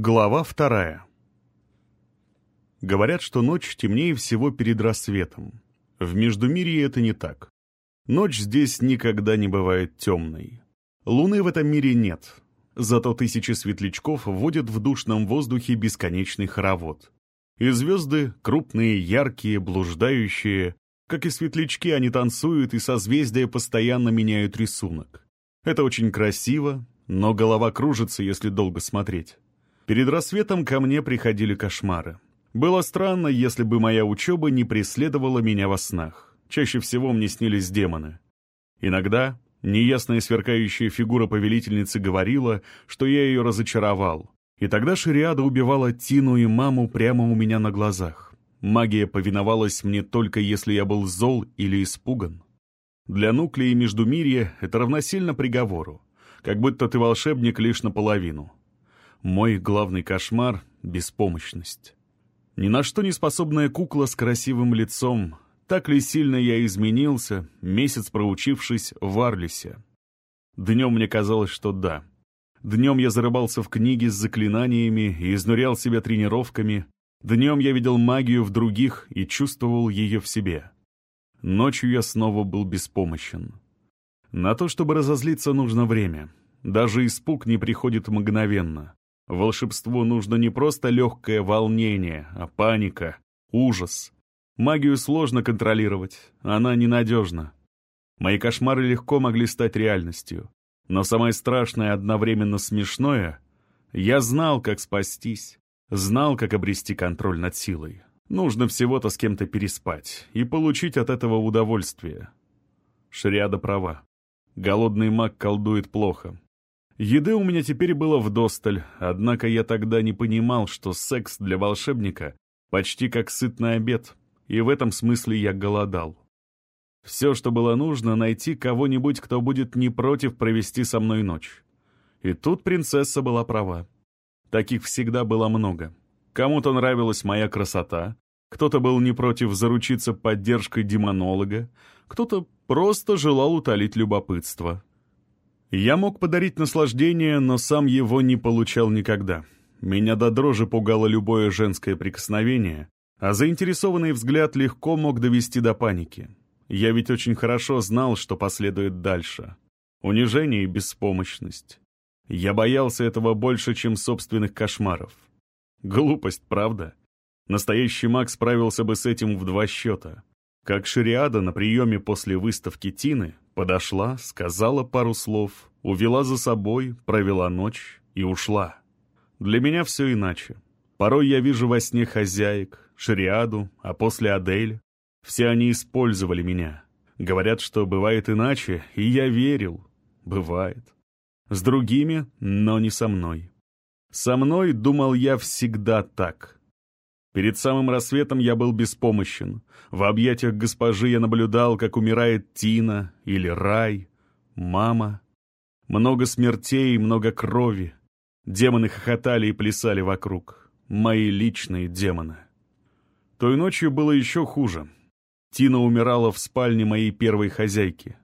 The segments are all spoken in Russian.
Глава вторая. Говорят, что ночь темнее всего перед рассветом. В Междумирье это не так. Ночь здесь никогда не бывает темной. Луны в этом мире нет. Зато тысячи светлячков вводят в душном воздухе бесконечный хоровод. И звезды, крупные, яркие, блуждающие, как и светлячки, они танцуют, и созвездия постоянно меняют рисунок. Это очень красиво, но голова кружится, если долго смотреть. Перед рассветом ко мне приходили кошмары. Было странно, если бы моя учеба не преследовала меня во снах. Чаще всего мне снились демоны. Иногда неясная сверкающая фигура повелительницы говорила, что я ее разочаровал. И тогда Шириада убивала Тину и маму прямо у меня на глазах. Магия повиновалась мне только если я был зол или испуган. Для Нуклеи Междумирья это равносильно приговору. Как будто ты волшебник лишь наполовину. Мой главный кошмар — беспомощность. Ни на что не способная кукла с красивым лицом. Так ли сильно я изменился, месяц проучившись в Арлисе? Днем мне казалось, что да. Днем я зарыбался в книге с заклинаниями и изнурял себя тренировками. Днем я видел магию в других и чувствовал ее в себе. Ночью я снова был беспомощен. На то, чтобы разозлиться, нужно время. Даже испуг не приходит мгновенно. Волшебству нужно не просто легкое волнение, а паника, ужас. Магию сложно контролировать, она ненадежна. Мои кошмары легко могли стать реальностью. Но самое страшное одновременно смешное — я знал, как спастись, знал, как обрести контроль над силой. Нужно всего-то с кем-то переспать и получить от этого удовольствие. Шриада права. Голодный маг колдует плохо. Еды у меня теперь было вдосталь, однако я тогда не понимал, что секс для волшебника почти как сытный обед, и в этом смысле я голодал. Все, что было нужно, найти кого-нибудь, кто будет не против провести со мной ночь. И тут принцесса была права. Таких всегда было много. Кому-то нравилась моя красота, кто-то был не против заручиться поддержкой демонолога, кто-то просто желал утолить любопытство. Я мог подарить наслаждение, но сам его не получал никогда. Меня до дрожи пугало любое женское прикосновение, а заинтересованный взгляд легко мог довести до паники. Я ведь очень хорошо знал, что последует дальше. Унижение и беспомощность. Я боялся этого больше, чем собственных кошмаров. Глупость, правда? Настоящий маг справился бы с этим в два счета. Как Шириада на приеме после выставки Тины подошла, сказала пару слов, увела за собой, провела ночь и ушла. Для меня все иначе. Порой я вижу во сне хозяек, Шириаду, а после Адель. Все они использовали меня. Говорят, что бывает иначе, и я верил. Бывает. С другими, но не со мной. Со мной, думал я, всегда так — Перед самым рассветом я был беспомощен. В объятиях госпожи я наблюдал, как умирает Тина или Рай, мама. Много смертей, много крови. Демоны хохотали и плясали вокруг. Мои личные демоны. Той ночью было еще хуже. Тина умирала в спальне моей первой хозяйки.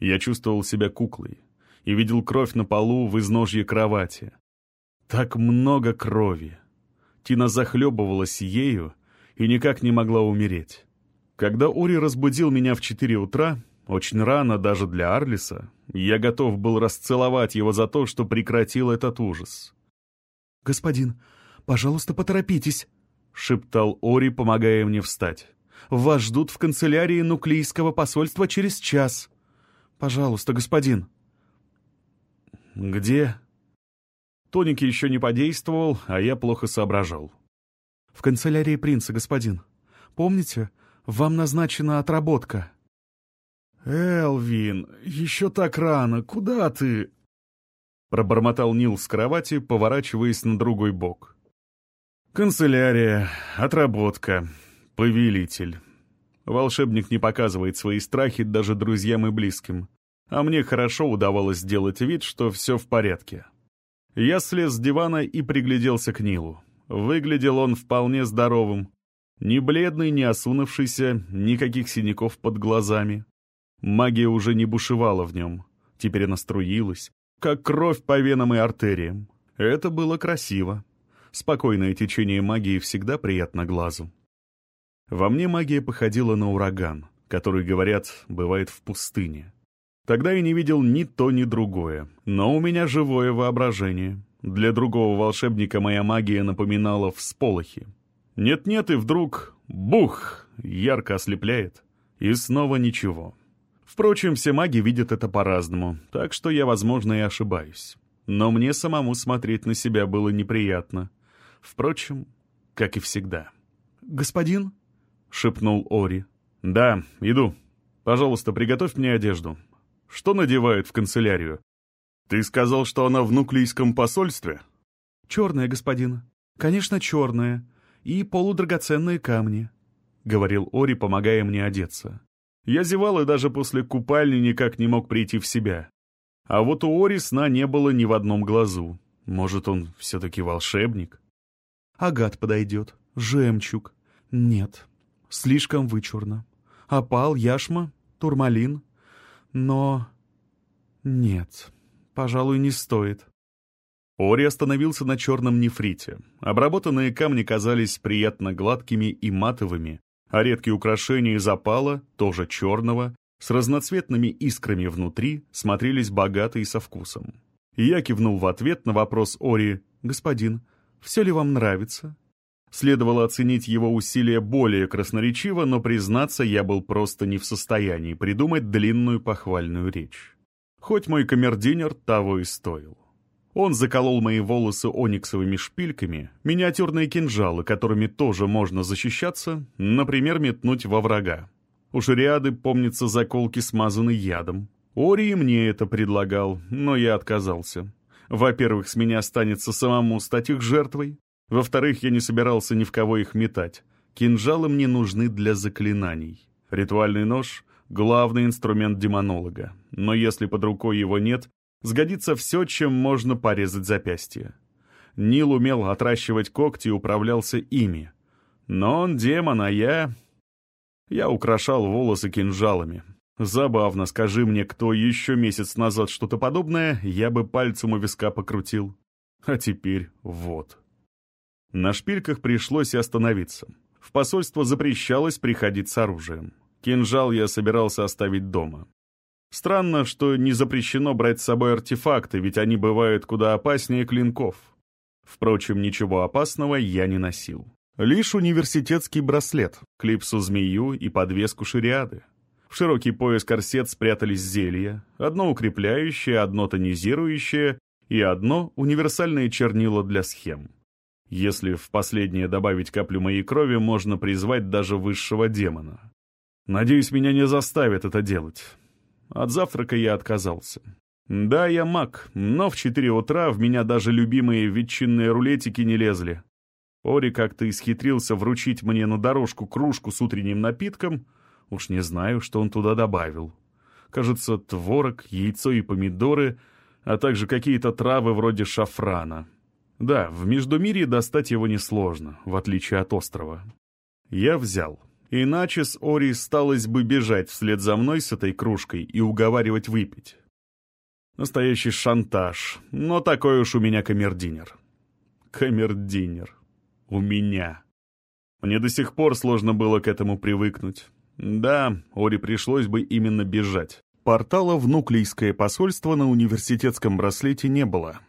Я чувствовал себя куклой и видел кровь на полу в изножье кровати. Так много крови. Тина захлебывалась ею и никак не могла умереть. Когда Ури разбудил меня в четыре утра, очень рано даже для Арлиса, я готов был расцеловать его за то, что прекратил этот ужас. «Господин, пожалуйста, поторопитесь», — шептал Ори, помогая мне встать. «Вас ждут в канцелярии нуклейского посольства через час. Пожалуйста, господин». «Где?» Тоник еще не подействовал, а я плохо соображал. «В канцелярии принца, господин. Помните, вам назначена отработка». «Элвин, еще так рано, куда ты?» Пробормотал Нил с кровати, поворачиваясь на другой бок. «Канцелярия, отработка, повелитель. Волшебник не показывает свои страхи даже друзьям и близким, а мне хорошо удавалось сделать вид, что все в порядке». Я слез с дивана и пригляделся к Нилу. Выглядел он вполне здоровым. Ни бледный, ни осунувшийся, никаких синяков под глазами. Магия уже не бушевала в нем. Теперь она струилась, как кровь по венам и артериям. Это было красиво. Спокойное течение магии всегда приятно глазу. Во мне магия походила на ураган, который, говорят, бывает в пустыне. Тогда я не видел ни то, ни другое, но у меня живое воображение. Для другого волшебника моя магия напоминала всполохи. Нет-нет, и вдруг — бух! — ярко ослепляет. И снова ничего. Впрочем, все маги видят это по-разному, так что я, возможно, и ошибаюсь. Но мне самому смотреть на себя было неприятно. Впрочем, как и всегда. «Господин?» — шепнул Ори. «Да, иду. Пожалуйста, приготовь мне одежду. Что надевают в канцелярию? Ты сказал, что она в нуклейском посольстве?» «Черная, господин. Конечно, черная. И полудрагоценные камни», — говорил Ори, помогая мне одеться. Я зевал и даже после купальни никак не мог прийти в себя. А вот у Ори сна не было ни в одном глазу. Может, он все-таки волшебник? Агат подойдет. Жемчуг. Нет. Слишком вычурно. Опал, яшма, турмалин. Но... Нет. Пожалуй, не стоит. Ори остановился на черном нефрите. Обработанные камни казались приятно гладкими и матовыми, а редкие украшения из опала, тоже черного, с разноцветными искрами внутри, смотрелись богато и со вкусом. я кивнул в ответ на вопрос Ори «Господин, все ли вам нравится?» Следовало оценить его усилия более красноречиво, но, признаться, я был просто не в состоянии придумать длинную похвальную речь. Хоть мой камердинер того и стоил. Он заколол мои волосы ониксовыми шпильками, миниатюрные кинжалы, которыми тоже можно защищаться, например, метнуть во врага. У шариады, помнится, заколки смазаны ядом. Ори мне это предлагал, но я отказался. Во-первых, с меня останется самому стать их жертвой. Во-вторых, я не собирался ни в кого их метать. Кинжалы мне нужны для заклинаний. Ритуальный нож — главный инструмент демонолога. Но если под рукой его нет, Сгодится все, чем можно порезать запястье. Нил умел отращивать когти и управлялся ими. Но он демон, а я... Я украшал волосы кинжалами. Забавно, скажи мне, кто еще месяц назад что-то подобное, я бы пальцем у виска покрутил. А теперь вот. На шпильках пришлось остановиться. В посольство запрещалось приходить с оружием. Кинжал я собирался оставить дома. Странно, что не запрещено брать с собой артефакты, ведь они бывают куда опаснее клинков. Впрочем, ничего опасного я не носил. Лишь университетский браслет, клипсу-змею и подвеску шариады. В широкий пояс корсет спрятались зелья, одно укрепляющее, одно тонизирующее и одно универсальное чернила для схем. Если в последнее добавить каплю моей крови, можно призвать даже высшего демона. Надеюсь, меня не заставят это делать. От завтрака я отказался. Да, я маг, но в четыре утра в меня даже любимые ветчинные рулетики не лезли. Ори как-то исхитрился вручить мне на дорожку кружку с утренним напитком. Уж не знаю, что он туда добавил. Кажется, творог, яйцо и помидоры, а также какие-то травы вроде шафрана. Да, в Междумирье достать его несложно, в отличие от острова. Я взял. Иначе с Ори сталось бы бежать вслед за мной с этой кружкой и уговаривать выпить. Настоящий шантаж, но такой уж у меня камердинер. Камердинер. У меня. Мне до сих пор сложно было к этому привыкнуть. Да, Ори пришлось бы именно бежать. Портала в Нуклейское посольство на университетском браслете не было.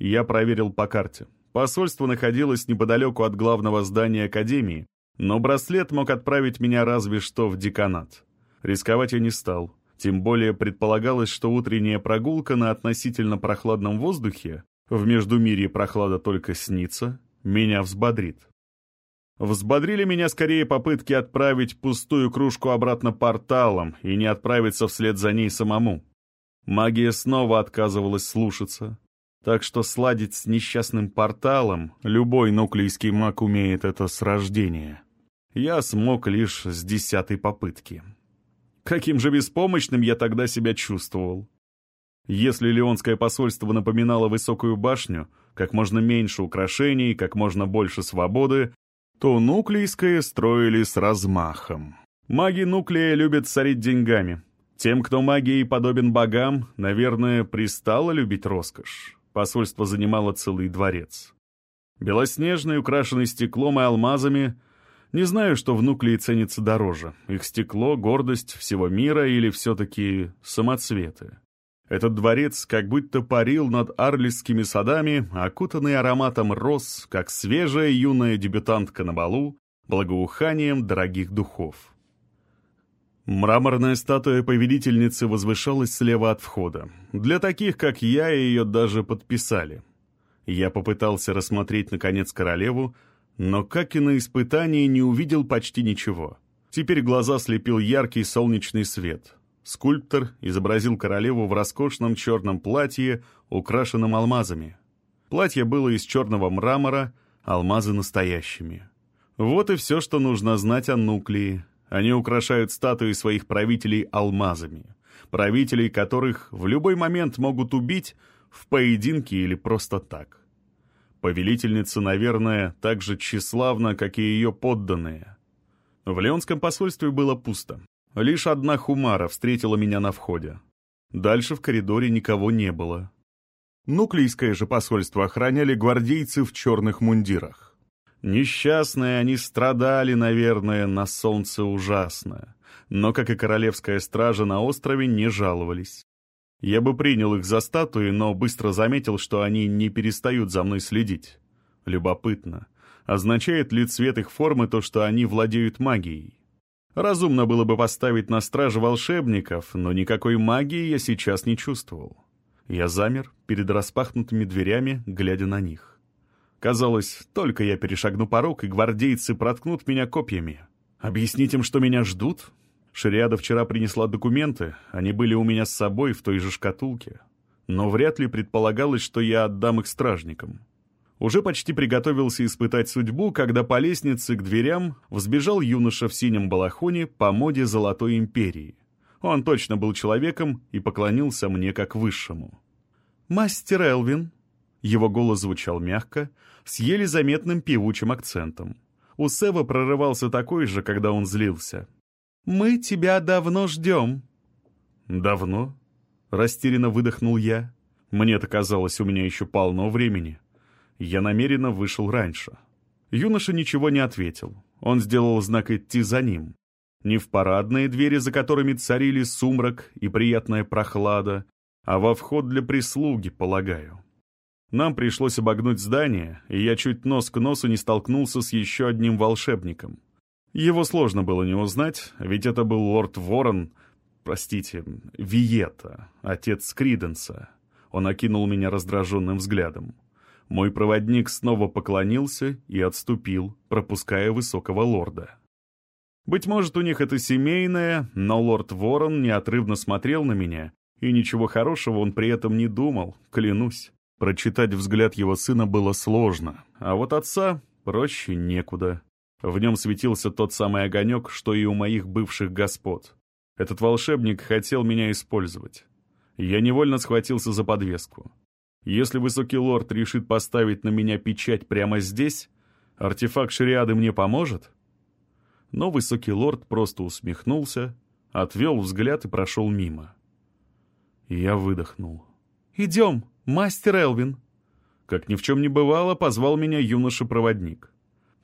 Я проверил по карте. Посольство находилось неподалеку от главного здания Академии, но браслет мог отправить меня разве что в деканат. Рисковать я не стал. Тем более предполагалось, что утренняя прогулка на относительно прохладном воздухе, в Междумирье прохлада только снится, меня взбодрит. Взбодрили меня скорее попытки отправить пустую кружку обратно порталом и не отправиться вслед за ней самому. Магия снова отказывалась слушаться. Так что сладить с несчастным порталом любой нуклейский маг умеет это с рождения я смог лишь с десятой попытки. Каким же беспомощным я тогда себя чувствовал. Если Леонское посольство напоминало высокую башню, как можно меньше украшений, как можно больше свободы, то нуклейское строили с размахом. Маги нуклея любят царить деньгами. Тем, кто магией подобен богам, наверное, пристало любить роскошь. Посольство занимало целый дворец. Белоснежный, украшенный стеклом и алмазами. Не знаю, что в Нуклее ценится дороже. Их стекло, гордость всего мира или все-таки самоцветы. Этот дворец как будто парил над арлисскими садами, окутанный ароматом роз, как свежая юная дебютантка на балу, благоуханием дорогих духов. Мраморная статуя повелительницы возвышалась слева от входа. Для таких, как я, ее даже подписали. Я попытался рассмотреть, наконец, королеву, но, как и на испытании, не увидел почти ничего. Теперь глаза слепил яркий солнечный свет. Скульптор изобразил королеву в роскошном черном платье, украшенном алмазами. Платье было из черного мрамора, алмазы настоящими. Вот и все, что нужно знать о Нуклеи. Они украшают статуи своих правителей алмазами, правителей которых в любой момент могут убить в поединке или просто так. Повелительница, наверное, так же тщеславна, как и ее подданные. В Леонском посольстве было пусто. Лишь одна Хумара встретила меня на входе. Дальше в коридоре никого не было. Нуклейское же посольство охраняли гвардейцы в черных мундирах. Несчастные они страдали, наверное, на солнце ужасно, но, как и королевская стража на острове, не жаловались. Я бы принял их за статуи, но быстро заметил, что они не перестают за мной следить. Любопытно. Означает ли цвет их формы то, что они владеют магией? Разумно было бы поставить на страже волшебников, но никакой магии я сейчас не чувствовал. Я замер перед распахнутыми дверями, глядя на них. Казалось, только я перешагну порог, и гвардейцы проткнут меня копьями. Объяснить им, что меня ждут? Шариада вчера принесла документы, они были у меня с собой в той же шкатулке. Но вряд ли предполагалось, что я отдам их стражникам. Уже почти приготовился испытать судьбу, когда по лестнице к дверям взбежал юноша в синем балахоне по моде Золотой Империи. Он точно был человеком и поклонился мне как высшему. «Мастер Элвин», его голос звучал мягко, с еле заметным певучим акцентом. У Сева прорывался такой же, когда он злился. «Мы тебя давно ждем». «Давно?» — растерянно выдохнул я. Мне-то казалось, у меня еще полно времени. Я намеренно вышел раньше. Юноша ничего не ответил. Он сделал знак идти за ним. Не в парадные двери, за которыми царили сумрак и приятная прохлада, а во вход для прислуги, полагаю. Нам пришлось обогнуть здание, и я чуть нос к носу не столкнулся с еще одним волшебником. Его сложно было не узнать, ведь это был лорд Ворон, простите, Виета, отец Криденса. Он окинул меня раздраженным взглядом. Мой проводник снова поклонился и отступил, пропуская высокого лорда. Быть может, у них это семейное, но лорд Ворон неотрывно смотрел на меня, и ничего хорошего он при этом не думал, клянусь. Прочитать взгляд его сына было сложно, а вот отца проще некуда. В нем светился тот самый огонек, что и у моих бывших господ. Этот волшебник хотел меня использовать. Я невольно схватился за подвеску. Если высокий лорд решит поставить на меня печать прямо здесь, артефакт шариады мне поможет? Но высокий лорд просто усмехнулся, отвел взгляд и прошел мимо. Я выдохнул. «Идем!» «Мастер Элвин!» Как ни в чем не бывало, позвал меня юноша-проводник.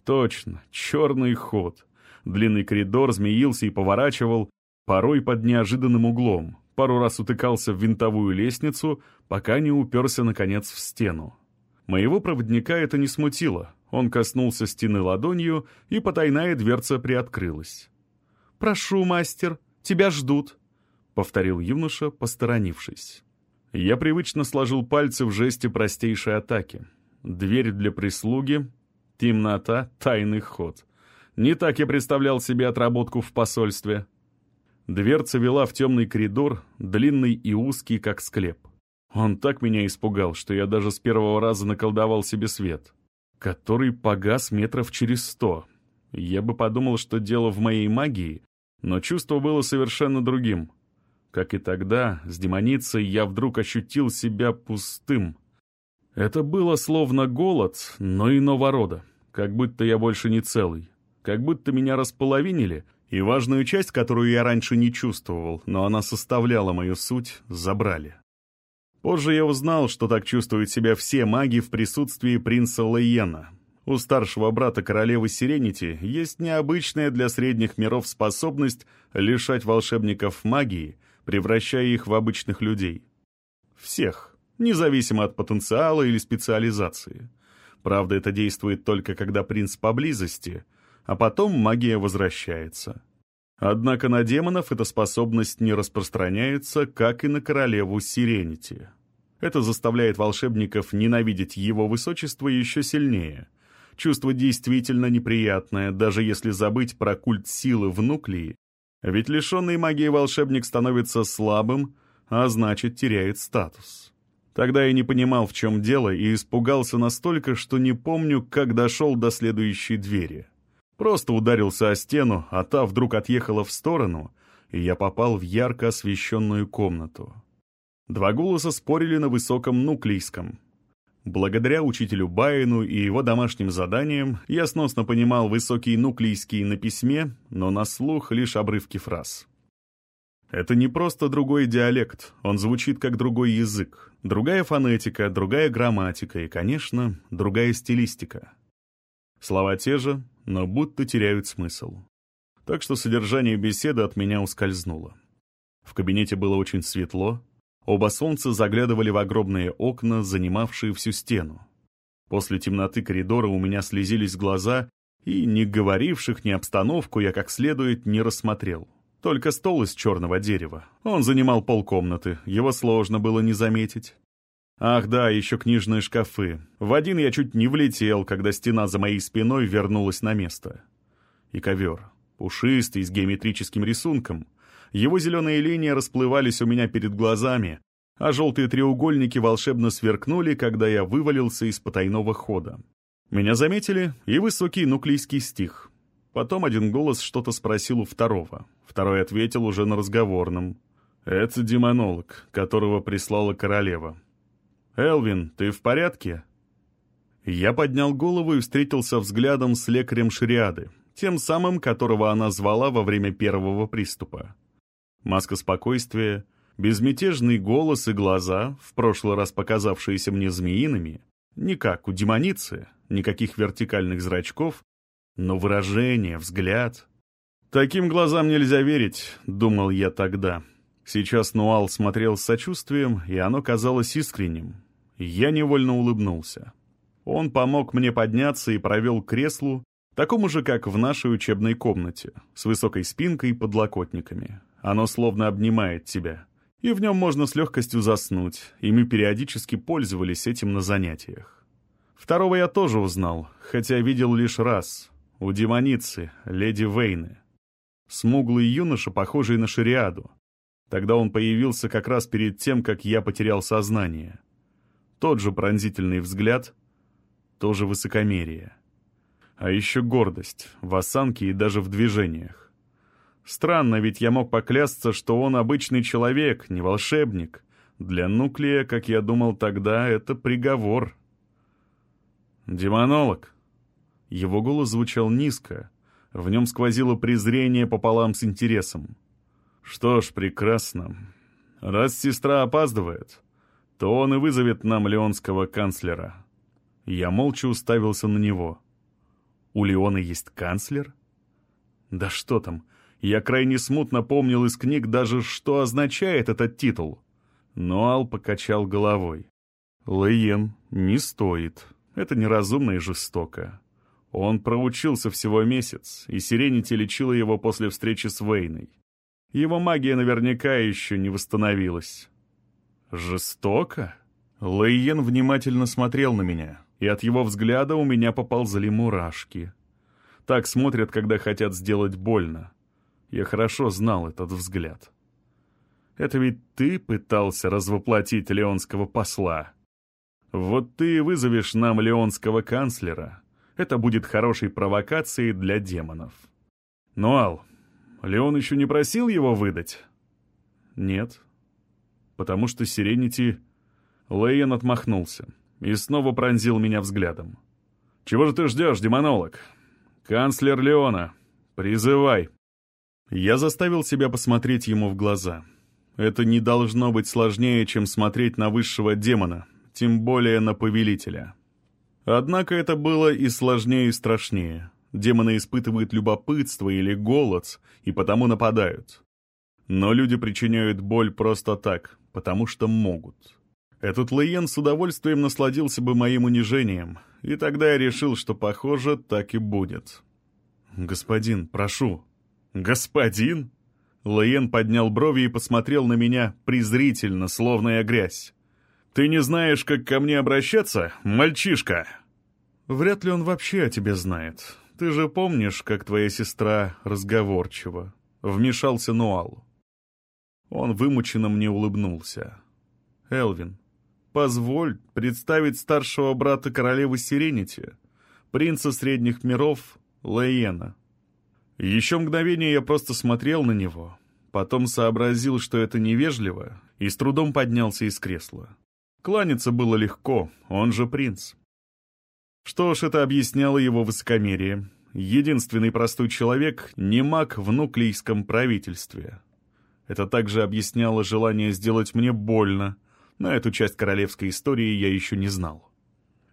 Точно, черный ход. Длинный коридор змеился и поворачивал, порой под неожиданным углом. Пару раз утыкался в винтовую лестницу, пока не уперся, наконец, в стену. Моего проводника это не смутило. Он коснулся стены ладонью, и потайная дверца приоткрылась. «Прошу, мастер, тебя ждут», — повторил юноша, посторонившись. Я привычно сложил пальцы в жесте простейшей атаки. Дверь для прислуги, темнота, тайный ход. Не так я представлял себе отработку в посольстве. Дверца вела в темный коридор, длинный и узкий, как склеп. Он так меня испугал, что я даже с первого раза наколдовал себе свет, который погас метров через сто. Я бы подумал, что дело в моей магии, но чувство было совершенно другим. Как и тогда, с демоницей я вдруг ощутил себя пустым. Это было словно голод, но иного рода, как будто я больше не целый, как будто меня располовинили, и важную часть, которую я раньше не чувствовал, но она составляла мою суть, забрали. Позже я узнал, что так чувствуют себя все маги в присутствии принца Лейена. У старшего брата королевы Сиренити есть необычная для средних миров способность лишать волшебников магии, превращая их в обычных людей. Всех, независимо от потенциала или специализации. Правда, это действует только когда принц поблизости, а потом магия возвращается. Однако на демонов эта способность не распространяется, как и на королеву Сиренити. Это заставляет волшебников ненавидеть его высочество еще сильнее. Чувство действительно неприятное, даже если забыть про культ силы в нуклеи, ведь лишенный магии волшебник становится слабым, а значит теряет статус. Тогда я не понимал, в чем дело, и испугался настолько, что не помню, как дошел до следующей двери. Просто ударился о стену, а та вдруг отъехала в сторону, и я попал в ярко освещенную комнату. Два голоса спорили на высоком нуклейском. Благодаря учителю Байену и его домашним заданиям я сносно понимал высокий нуклейский на письме, но на слух лишь обрывки фраз. Это не просто другой диалект, он звучит как другой язык, другая фонетика, другая грамматика и, конечно, другая стилистика. Слова те же, но будто теряют смысл. Так что содержание беседы от меня ускользнуло. В кабинете было очень светло, Оба солнца заглядывали в огромные окна, занимавшие всю стену. После темноты коридора у меня слезились глаза, и ни говоривших, ни обстановку я как следует не рассмотрел. Только стол из черного дерева. Он занимал полкомнаты, его сложно было не заметить. Ах да, еще книжные шкафы. В один я чуть не влетел, когда стена за моей спиной вернулась на место. И ковер. Пушистый, с геометрическим рисунком. Его зеленые линии расплывались у меня перед глазами, а желтые треугольники волшебно сверкнули, когда я вывалился из потайного хода. Меня заметили, и высокий нуклейский стих. Потом один голос что-то спросил у второго. Второй ответил уже на разговорном. «Это демонолог, которого прислала королева». «Элвин, ты в порядке?» Я поднял голову и встретился взглядом с лекарем Шриады, тем самым, которого она звала во время первого приступа. Маска спокойствия, безмятежный голос и глаза, в прошлый раз показавшиеся мне змеиными, не как у демоницы, никаких вертикальных зрачков, но выражение, взгляд. Таким глазам нельзя верить, думал я тогда. Сейчас Нуал смотрел с сочувствием, и оно казалось искренним. Я невольно улыбнулся. Он помог мне подняться и провел креслу, такому же, как в нашей учебной комнате, с высокой спинкой и подлокотниками. Оно словно обнимает тебя. И в нем можно с легкостью заснуть, и мы периодически пользовались этим на занятиях. Второго я тоже узнал, хотя видел лишь раз. У демоницы, леди Вейны. Смуглый юноша, похожий на шариаду. Тогда он появился как раз перед тем, как я потерял сознание. Тот же пронзительный взгляд, тоже высокомерие. А еще гордость в осанке и даже в движениях. Странно, ведь я мог поклясться, что он обычный человек, не волшебник. Для Нуклея, как я думал тогда, это приговор. «Демонолог». Его голос звучал низко. В нем сквозило презрение пополам с интересом. «Что ж, прекрасно. Раз сестра опаздывает, то он и вызовет нам леонского канцлера». Я молча уставился на него. «У Леона есть канцлер?» «Да что там, я крайне смутно помнил из книг даже, что означает этот титул. Но Ал покачал головой. Лейен не стоит. Это неразумно и жестоко. Он проучился всего месяц, и Сиренити лечила его после встречи с Вейной. Его магия наверняка еще не восстановилась. «Жестоко?» Лейен внимательно смотрел на меня, и от его взгляда у меня поползли мурашки. Так смотрят, когда хотят сделать больно. Я хорошо знал этот взгляд. Это ведь ты пытался развоплотить леонского посла. Вот ты вызовешь нам леонского канцлера. Это будет хорошей провокацией для демонов. Ну, Ал, Леон еще не просил его выдать? Нет. Потому что Сиренити... Лейен отмахнулся и снова пронзил меня взглядом. «Чего же ты ждешь, демонолог? Канцлер Леона, призывай!» Я заставил себя посмотреть ему в глаза. Это не должно быть сложнее, чем смотреть на высшего демона, тем более на повелителя. Однако это было и сложнее, и страшнее. Демоны испытывают любопытство или голод, и потому нападают. Но люди причиняют боль просто так, потому что могут. Этот Лейен с удовольствием насладился бы моим унижением, и тогда я решил, что, похоже, так и будет. «Господин, прошу». «Господин?» Лейен поднял брови и посмотрел на меня презрительно, словно я грязь. «Ты не знаешь, как ко мне обращаться, мальчишка?» «Вряд ли он вообще о тебе знает. Ты же помнишь, как твоя сестра разговорчива?» Вмешался Нуал. Он вымученно мне улыбнулся. «Элвин, позволь представить старшего брата королевы Сиренити, принца средних миров Лейена». Еще мгновение я просто смотрел на него, потом сообразил, что это невежливо, и с трудом поднялся из кресла. Кланяться было легко, он же принц. Что ж, это объясняло его высокомерие. Единственный простой человек — не маг в нуклейском правительстве. Это также объясняло желание сделать мне больно, но эту часть королевской истории я еще не знал.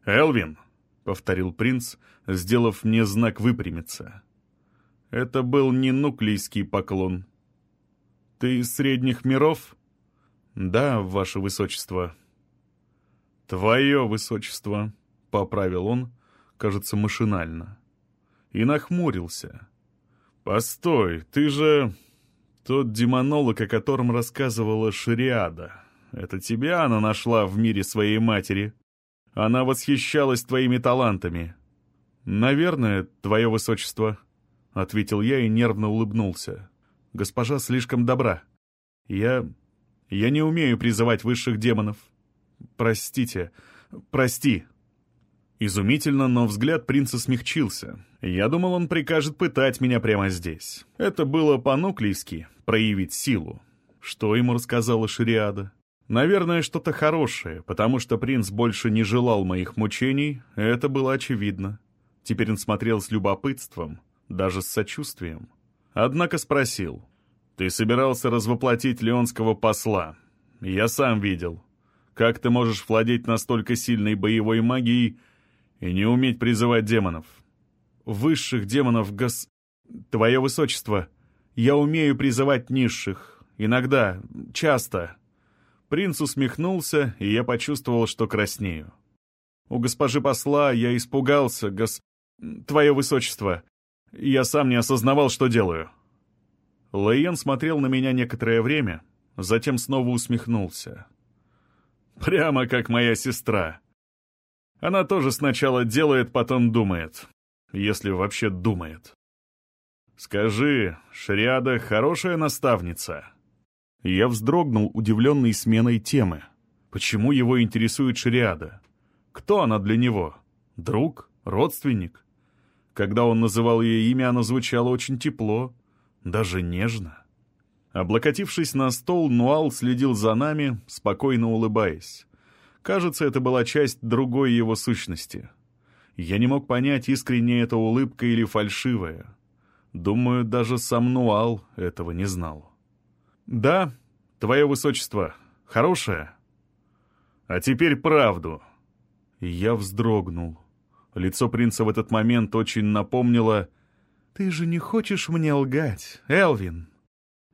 «Элвин!» — повторил принц, сделав мне знак выпрямиться. Это был не нуклейский поклон. «Ты из средних миров?» «Да, ваше высочество». «Твое высочество», — поправил он, кажется, машинально. И нахмурился. «Постой, ты же...» «Тот демонолог, о котором рассказывала Шариада. Это тебя она нашла в мире своей матери. Она восхищалась твоими талантами». «Наверное, твое высочество», — ответил я и нервно улыбнулся. «Госпожа слишком добра. Я... я не умею призывать высших демонов. Простите, прости». Изумительно, но взгляд принца смягчился. Я думал, он прикажет пытать меня прямо здесь. Это было по-нуклийски — проявить силу. Что ему рассказала Шириада? Наверное, что-то хорошее, потому что принц больше не желал моих мучений, это было очевидно. Теперь он смотрел с любопытством, даже с сочувствием. Однако спросил, «Ты собирался развоплотить леонского посла? Я сам видел. Как ты можешь владеть настолько сильной боевой магией и не уметь призывать демонов?» «Высших демонов, гос... Твое высочество, я умею призывать низших. Иногда, часто». Принц усмехнулся, и я почувствовал, что краснею. «У госпожи посла я испугался, гос... Твое высочество. Я сам не осознавал, что делаю». Лейен смотрел на меня некоторое время, затем снова усмехнулся. «Прямо как моя сестра. Она тоже сначала делает, потом думает. Если вообще думает. Скажи, Шриада хорошая наставница?» Я вздрогнул, удивленный сменой темы. Почему его интересует Шриада? Кто она для него? Друг? Родственник? Когда он называл ее имя, оно звучало очень тепло, даже нежно. Облокотившись на стол, Нуал следил за нами, спокойно улыбаясь. Кажется, это была часть другой его сущности. Я не мог понять, искренняя эта улыбка или фальшивая. Думаю, даже сам Нуал этого не знал. «Да, твое высочество, хорошее». «А теперь правду». Я вздрогнул. Лицо принца в этот момент очень напомнило «Ты же не хочешь мне лгать, Элвин?»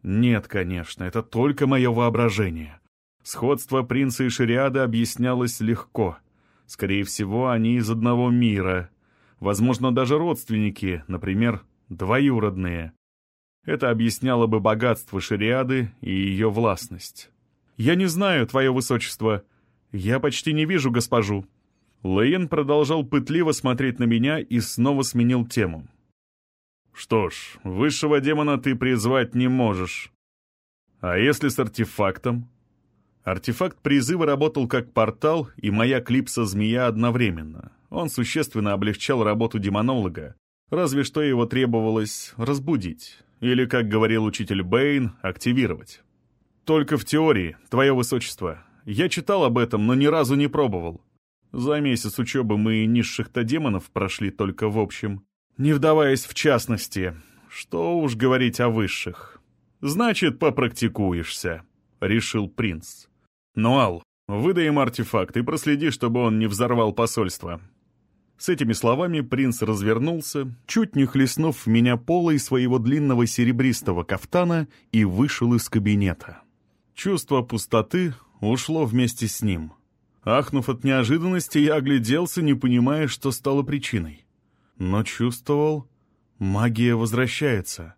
Нет, конечно, это только мое воображение. Сходство принца и Шариада объяснялось легко. Скорее всего, они из одного мира. Возможно, даже родственники, например, двоюродные. Это объясняло бы богатство Шариады и ее властность. «Я не знаю, твое высочество. Я почти не вижу госпожу», Лейен продолжал пытливо смотреть на меня и снова сменил тему. «Что ж, высшего демона ты призвать не можешь. А если с артефактом?» Артефакт призыва работал как портал и моя клипса-змея одновременно. Он существенно облегчал работу демонолога, разве что его требовалось разбудить, или, как говорил учитель Бэйн, активировать. «Только в теории, твое высочество. Я читал об этом, но ни разу не пробовал. За месяц учебы мы низших-то демонов прошли только в общем, не вдаваясь в частности. Что уж говорить о высших. Значит, попрактикуешься. — решил принц. «Нуал, выдай артефакт и проследи, чтобы он не взорвал посольство». С этими словами принц развернулся, чуть не хлестнув в меня полой своего длинного серебристого кафтана и вышел из кабинета. Чувство пустоты ушло вместе с ним. Ахнув от неожиданности, я огляделся, не понимая, что стало причиной. Но чувствовал, магия возвращается.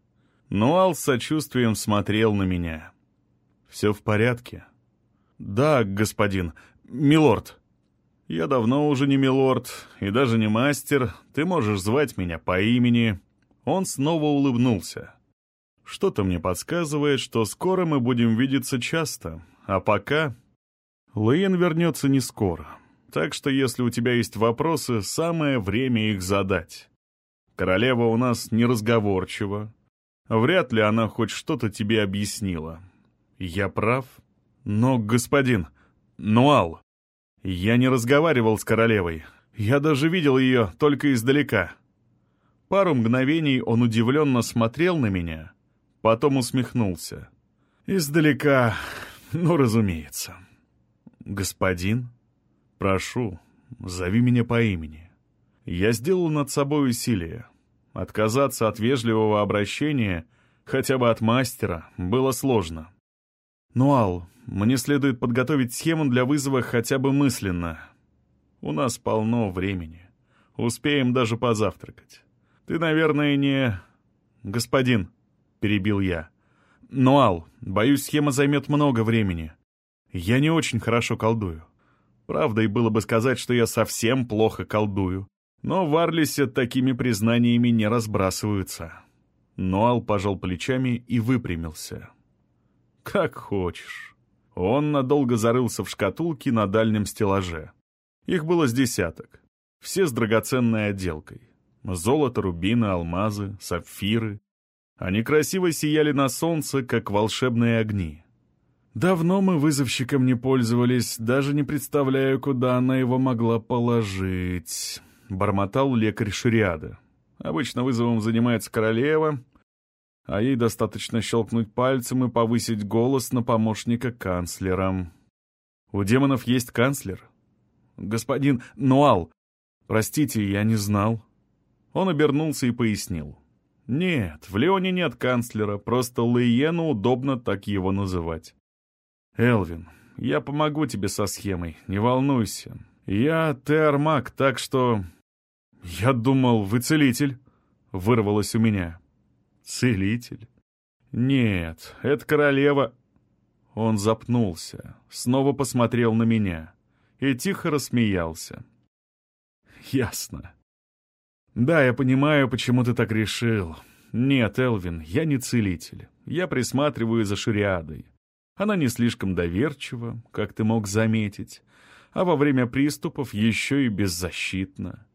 Нуал с сочувствием смотрел на меня. «Все в порядке?» «Да, господин. Милорд». «Я давно уже не милорд и даже не мастер. Ты можешь звать меня по имени». Он снова улыбнулся. «Что-то мне подсказывает, что скоро мы будем видеться часто. А пока...» Луен вернется не скоро. Так что если у тебя есть вопросы, самое время их задать. Королева у нас неразговорчива. Вряд ли она хоть что-то тебе объяснила. Я прав? Но, господин... Нуал, я не разговаривал с королевой. Я даже видел ее только издалека. Пару мгновений он удивленно смотрел на меня, потом усмехнулся. Издалека, ну, разумеется. Господин, прошу, зови меня по имени. Я сделал над собой усилие. Отказаться от вежливого обращения, хотя бы от мастера, было сложно. «Нуал, мне следует подготовить схему для вызова хотя бы мысленно. У нас полно времени. Успеем даже позавтракать. Ты, наверное, не... Господин, — перебил я. Нуал, боюсь, схема займет много времени. Я не очень хорошо колдую. Правда, и было бы сказать, что я совсем плохо колдую. Но в Арлисе такими признаниями не разбрасываются. Нуал пожал плечами и выпрямился. «Как хочешь». Он надолго зарылся в шкатулки на дальнем стеллаже. Их было с десяток. Все с драгоценной отделкой. Золото, рубины, алмазы, сапфиры. Они красиво сияли на солнце, как волшебные огни. Давно мы вызовщиком не пользовались, даже не представляю, куда она его могла положить. Бормотал лекарь Шириада. Обычно вызовом занимается королева, а ей достаточно щелкнуть пальцем и повысить голос на помощника канцлера. У демонов есть канцлер? Господин Нуал, простите, я не знал. Он обернулся и пояснил. Нет, в Леоне нет канцлера, просто Лейену удобно так его называть. Элвин, я помогу тебе со схемой, не волнуйся. Я Теармак, так что... Я думал, вы целитель, вырвалось у меня. Целитель? Нет, это королева... Он запнулся, снова посмотрел на меня и тихо рассмеялся. «Ясно. Да, я понимаю, почему ты так решил. Нет, Элвин, я не целитель. Я присматриваю за шариадой. Она не слишком доверчива, как ты мог заметить, а во время приступов еще и беззащитна.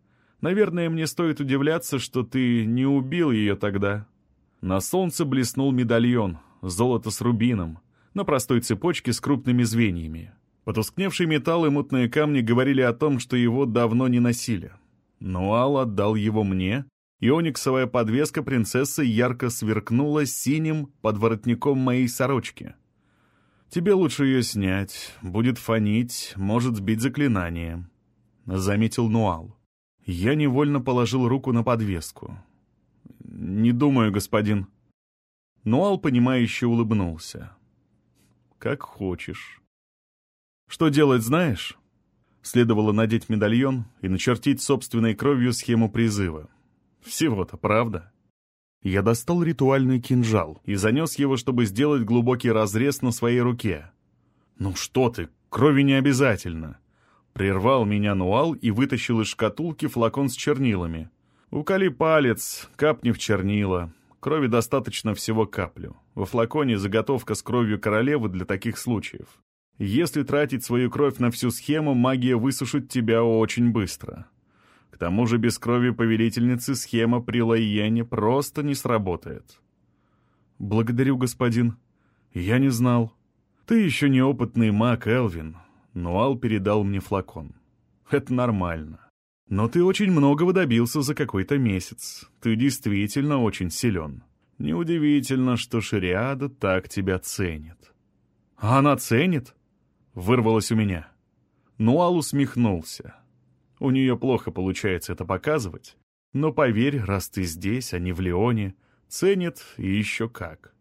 Наверное, мне стоит удивляться, что ты не убил ее тогда. На солнце блеснул медальон, золото с рубином, на простой цепочке с крупными звеньями. Потускневший металл и мутные камни говорили о том, что его давно не носили. Нуал отдал его мне, и ониксовая подвеска принцессы ярко сверкнула синим под воротником моей сорочки. «Тебе лучше ее снять, будет фонить, может сбить заклинание», — заметил Нуал. Я невольно положил руку на подвеску. «Не думаю, господин». Нуал, понимающе улыбнулся. «Как хочешь». «Что делать, знаешь?» Следовало надеть медальон и начертить собственной кровью схему призыва. Всего-то, правда? Я достал ритуальный кинжал и занес его, чтобы сделать глубокий разрез на своей руке. «Ну что ты, крови не обязательно!» Прервал меня Нуал и вытащил из шкатулки флакон с чернилами. Уколи палец, капни в чернила. Крови достаточно всего каплю. Во флаконе заготовка с кровью королевы для таких случаев. Если тратить свою кровь на всю схему, магия высушит тебя очень быстро. К тому же без крови повелительницы схема при Лайене просто не сработает. «Благодарю, господин. Я не знал. Ты еще неопытный маг, Элвин». Нуал передал мне флакон. «Это нормально. Но ты очень многого добился за какой-то месяц. Ты действительно очень силен. Неудивительно, что Шариада так тебя ценит. А она ценит?» — вырвалось у меня. Нуал усмехнулся. «У нее плохо получается это показывать, но поверь, раз ты здесь, а не в Леоне, ценит и еще как.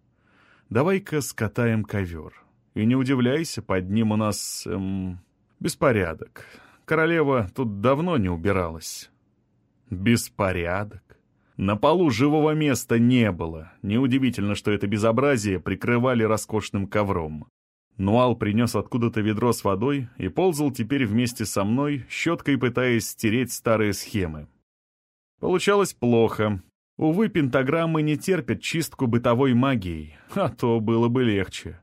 Давай-ка скатаем ковер. И не удивляйся, под ним у нас... Эм, беспорядок. Королева тут давно не убиралась». «Беспорядок?» На полу живого места не было. Неудивительно, что это безобразие прикрывали роскошным ковром. Нуал принес откуда-то ведро с водой и ползал теперь вместе со мной, щеткой пытаясь стереть старые схемы. Получалось плохо. Увы, пентаграммы не терпят чистку бытовой магией, а то было бы легче.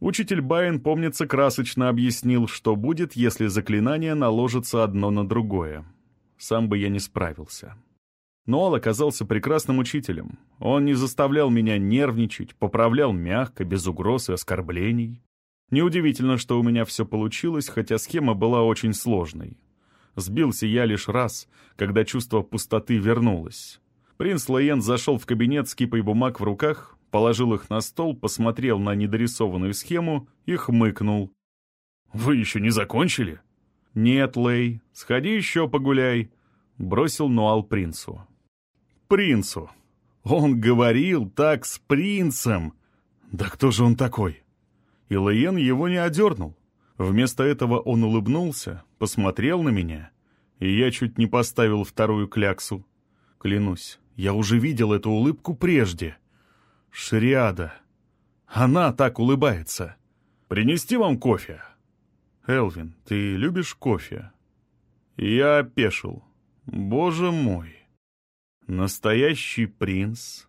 Учитель Байн, помнится, красочно объяснил, что будет, если заклинание наложится одно на другое. Сам бы я не справился. Ноал оказался прекрасным учителем. Он не заставлял меня нервничать, поправлял мягко, без угроз и оскорблений. Неудивительно, что у меня все получилось, хотя схема была очень сложной. Сбился я лишь раз, когда чувство пустоты вернулось. Принц Лоен зашел в кабинет с кипой бумаг в руках, положил их на стол, посмотрел на недорисованную схему и хмыкнул. «Вы еще не закончили?» «Нет, Лей, сходи еще погуляй», — бросил Нуал принцу принцу. Он говорил так с принцем. Да кто же он такой? И Лаен его не одернул. Вместо этого он улыбнулся, посмотрел на меня, и я чуть не поставил вторую кляксу. Клянусь, я уже видел эту улыбку прежде. Шриада. Она так улыбается. Принести вам кофе? Элвин, ты любишь кофе? Я опешил. Боже мой. Настоящий принц?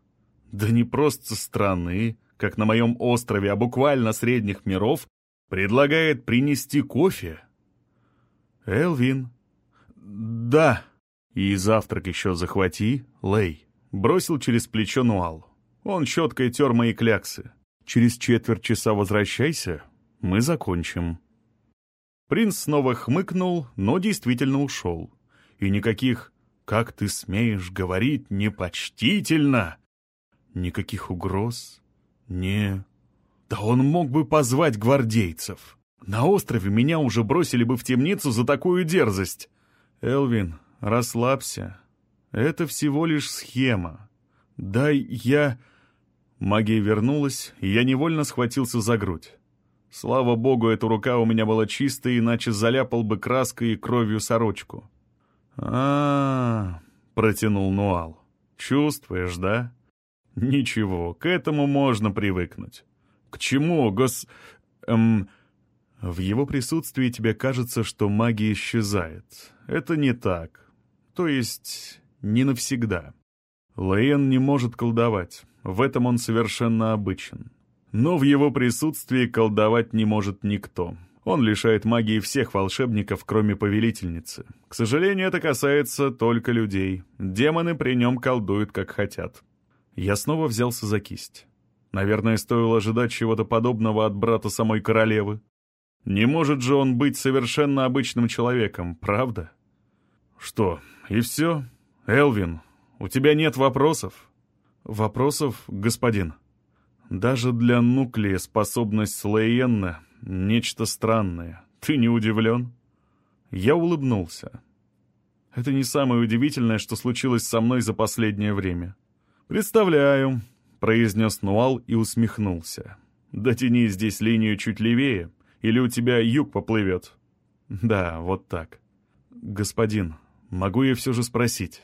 Да не просто страны, как на моем острове, а буквально средних миров, предлагает принести кофе? Элвин. Да. И завтрак еще захвати, Лей. Бросил через плечо Нуал. Он щеткой тер мои кляксы. Через четверть часа возвращайся, мы закончим. Принц снова хмыкнул, но действительно ушел. И никаких как ты смеешь говорить непочтительно? Никаких угроз? Не... Да он мог бы позвать гвардейцев. На острове меня уже бросили бы в темницу за такую дерзость. Элвин, расслабься. Это всего лишь схема. Дай я... Магия вернулась, и я невольно схватился за грудь. Слава богу, эта рука у меня была чистая, иначе заляпал бы краской и кровью сорочку а, протянул Нуал. «Чувствуешь, да?» «Ничего, к этому можно привыкнуть». «К чему, гос... эм...» В его присутствии тебе кажется, что магия исчезает. Это не так. То есть, не навсегда. Лейен не может колдовать. В этом он совершенно обычен. Но в его присутствии колдовать не может никто. Он лишает магии всех волшебников, кроме повелительницы. К сожалению, это касается только людей. Демоны при нем колдуют, как хотят. Я снова взялся за кисть. Наверное, стоило ожидать чего-то подобного от брата самой королевы. Не может же он быть совершенно обычным человеком, правда? Что, и все? Элвин, у тебя нет вопросов? Вопросов, господин? Даже для Нуклея способность Слейенна Нечто странное. Ты не удивлен?» Я улыбнулся. Это не самое удивительное, что случилось со мной за последнее время. «Представляю», — произнес Нуал и усмехнулся. «Дотяни здесь линию чуть левее, или у тебя юг поплывет». «Да, вот так». «Господин, могу я все же спросить?»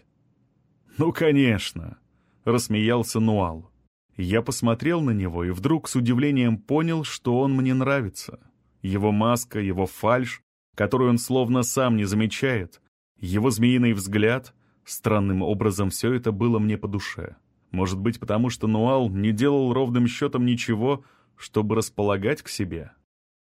«Ну, конечно», — рассмеялся Нуал. Я посмотрел на него и вдруг с удивлением понял, что он мне нравится. Его маска, его фальшь, которую он словно сам не замечает, его змеиный взгляд, странным образом все это было мне по душе. Может быть, потому что Нуал не делал ровным счетом ничего, чтобы располагать к себе.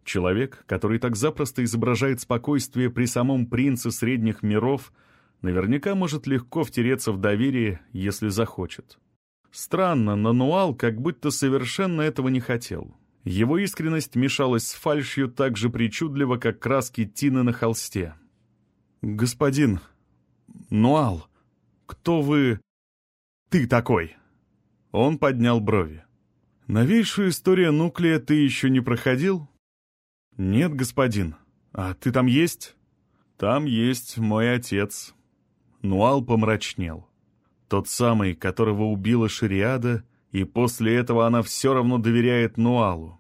Человек, который так запросто изображает спокойствие при самом принце средних миров, наверняка может легко втереться в доверие, если захочет. Странно, но Нуал как будто совершенно этого не хотел. Его искренность мешалась с фальшью так же причудливо, как краски тины на холсте. «Господин, Нуал, кто вы... ты такой?» Он поднял брови. «Новейшую историю Нуклея ты еще не проходил?» «Нет, господин. А ты там есть?» «Там есть мой отец». Нуал помрачнел. Тот самый, которого убила Шариада, и после этого она все равно доверяет Нуалу.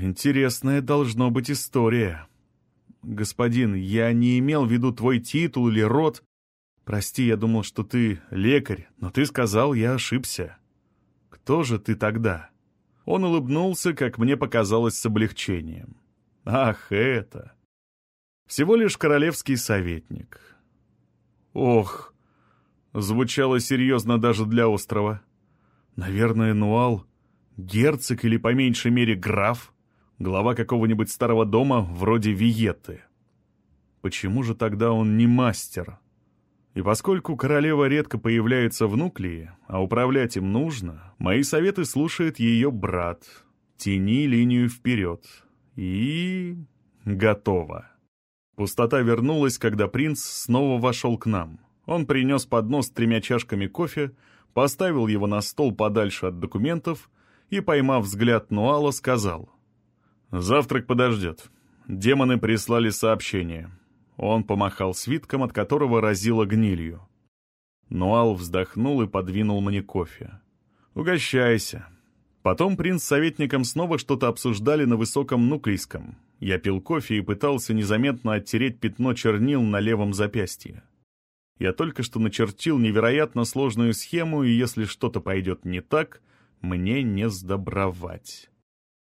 Интересная должно быть история. Господин, я не имел в виду твой титул или род. Прости, я думал, что ты лекарь, но ты сказал, я ошибся. Кто же ты тогда? Он улыбнулся, как мне показалось, с облегчением. Ах, это... Всего лишь королевский советник. Ох, звучало серьезно даже для острова. Наверное, Нуал — герцог или, по меньшей мере, граф, глава какого-нибудь старого дома вроде Виетты. Почему же тогда он не мастер? И поскольку королева редко появляется в нуклеи, а управлять им нужно, мои советы слушает ее брат. Тяни линию вперед. И... готово. Пустота вернулась, когда принц снова вошел к нам. Он принес поднос с тремя чашками кофе, поставил его на стол подальше от документов и, поймав взгляд Нуала, сказал. «Завтрак подождет. Демоны прислали сообщение. Он помахал свитком, от которого разило гнилью. Нуал вздохнул и подвинул мне кофе. «Угощайся». Потом принц с советником снова что-то обсуждали на высоком нуклейском. Я пил кофе и пытался незаметно оттереть пятно чернил на левом запястье. Я только что начертил невероятно сложную схему, и если что-то пойдет не так, мне не сдобровать.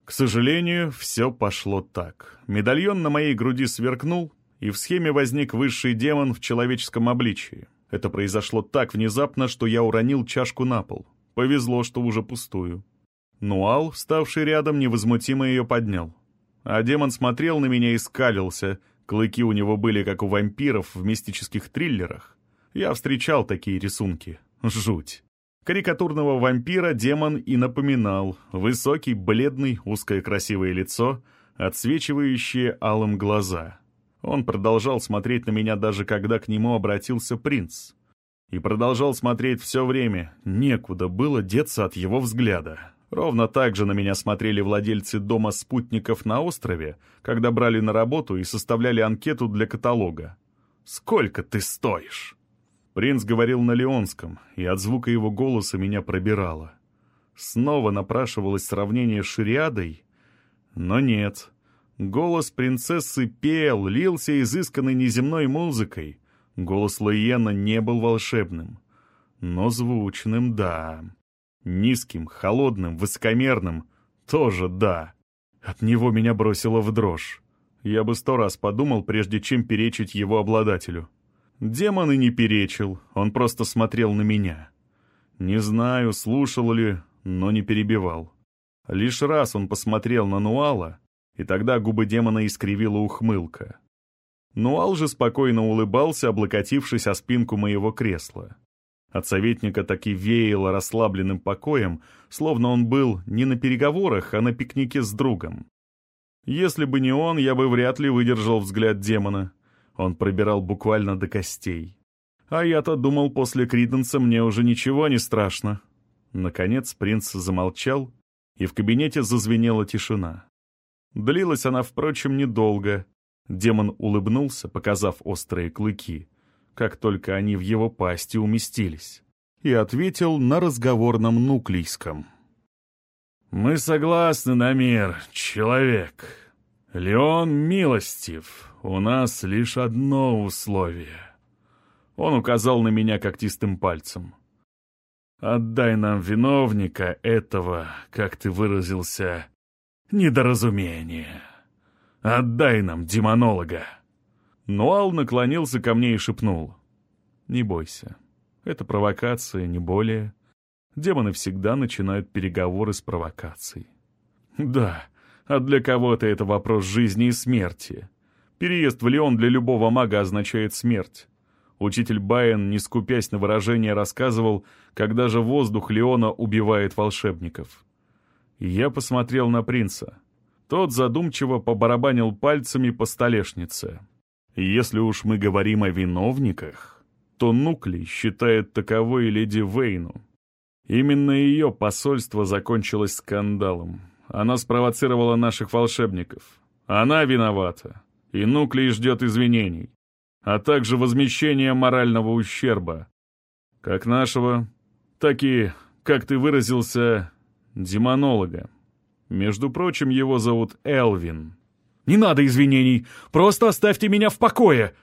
К сожалению, все пошло так. Медальон на моей груди сверкнул, и в схеме возник высший демон в человеческом обличии. Это произошло так внезапно, что я уронил чашку на пол. Повезло, что уже пустую. Нуал, вставший рядом, невозмутимо ее поднял. А демон смотрел на меня и скалился. Клыки у него были, как у вампиров в мистических триллерах. Я встречал такие рисунки. Жуть. Карикатурного вампира демон и напоминал. Высокий, бледный, узкое красивое лицо, отсвечивающие алым глаза. Он продолжал смотреть на меня даже когда к нему обратился принц. И продолжал смотреть все время. Некуда было деться от его взгляда. Ровно так же на меня смотрели владельцы дома спутников на острове, когда брали на работу и составляли анкету для каталога. «Сколько ты стоишь?» Принц говорил на Леонском, и от звука его голоса меня пробирало. Снова напрашивалось сравнение с Шириадой, но нет. Голос принцессы пел, лился изысканной неземной музыкой. Голос Лоиена не был волшебным, но звучным — да. Низким, холодным, высокомерным — тоже да. От него меня бросило в дрожь. Я бы сто раз подумал, прежде чем перечить его обладателю. Демон и не перечил, он просто смотрел на меня. Не знаю, слушал ли, но не перебивал. Лишь раз он посмотрел на Нуала — и тогда губы демона искривила ухмылка. Нуал же спокойно улыбался, облокотившись о спинку моего кресла. От советника так и веяло расслабленным покоем, словно он был не на переговорах, а на пикнике с другом. Если бы не он, я бы вряд ли выдержал взгляд демона. Он пробирал буквально до костей. А я-то думал, после Криденса мне уже ничего не страшно. Наконец принц замолчал, и в кабинете зазвенела тишина. Длилась она, впрочем, недолго. Демон улыбнулся, показав острые клыки, как только они в его пасти уместились, и ответил на разговорном нуклийском. «Мы согласны на мир, человек. Леон милостив, у нас лишь одно условие». Он указал на меня когтистым пальцем. «Отдай нам виновника этого, как ты выразился, недоразумение. Отдай нам демонолога!» Нуал наклонился ко мне и шепнул. «Не бойся. Это провокация, не более. Демоны всегда начинают переговоры с провокацией». «Да, а для кого-то это вопрос жизни и смерти. Переезд в Леон для любого мага означает смерть. Учитель Байен, не скупясь на выражение, рассказывал, когда же воздух Леона убивает волшебников. Я посмотрел на принца. Тот задумчиво побарабанил пальцами по столешнице. Если уж мы говорим о виновниках, то Нукли считает таковой леди Вейну. Именно ее посольство закончилось скандалом. Она спровоцировала наших волшебников. Она виновата, и Нуклей ждет извинений, а также возмещения морального ущерба. Как нашего, так и, как ты выразился, демонолога. Между прочим, его зовут Элвин. «Не надо извинений! Просто оставьте меня в покое!»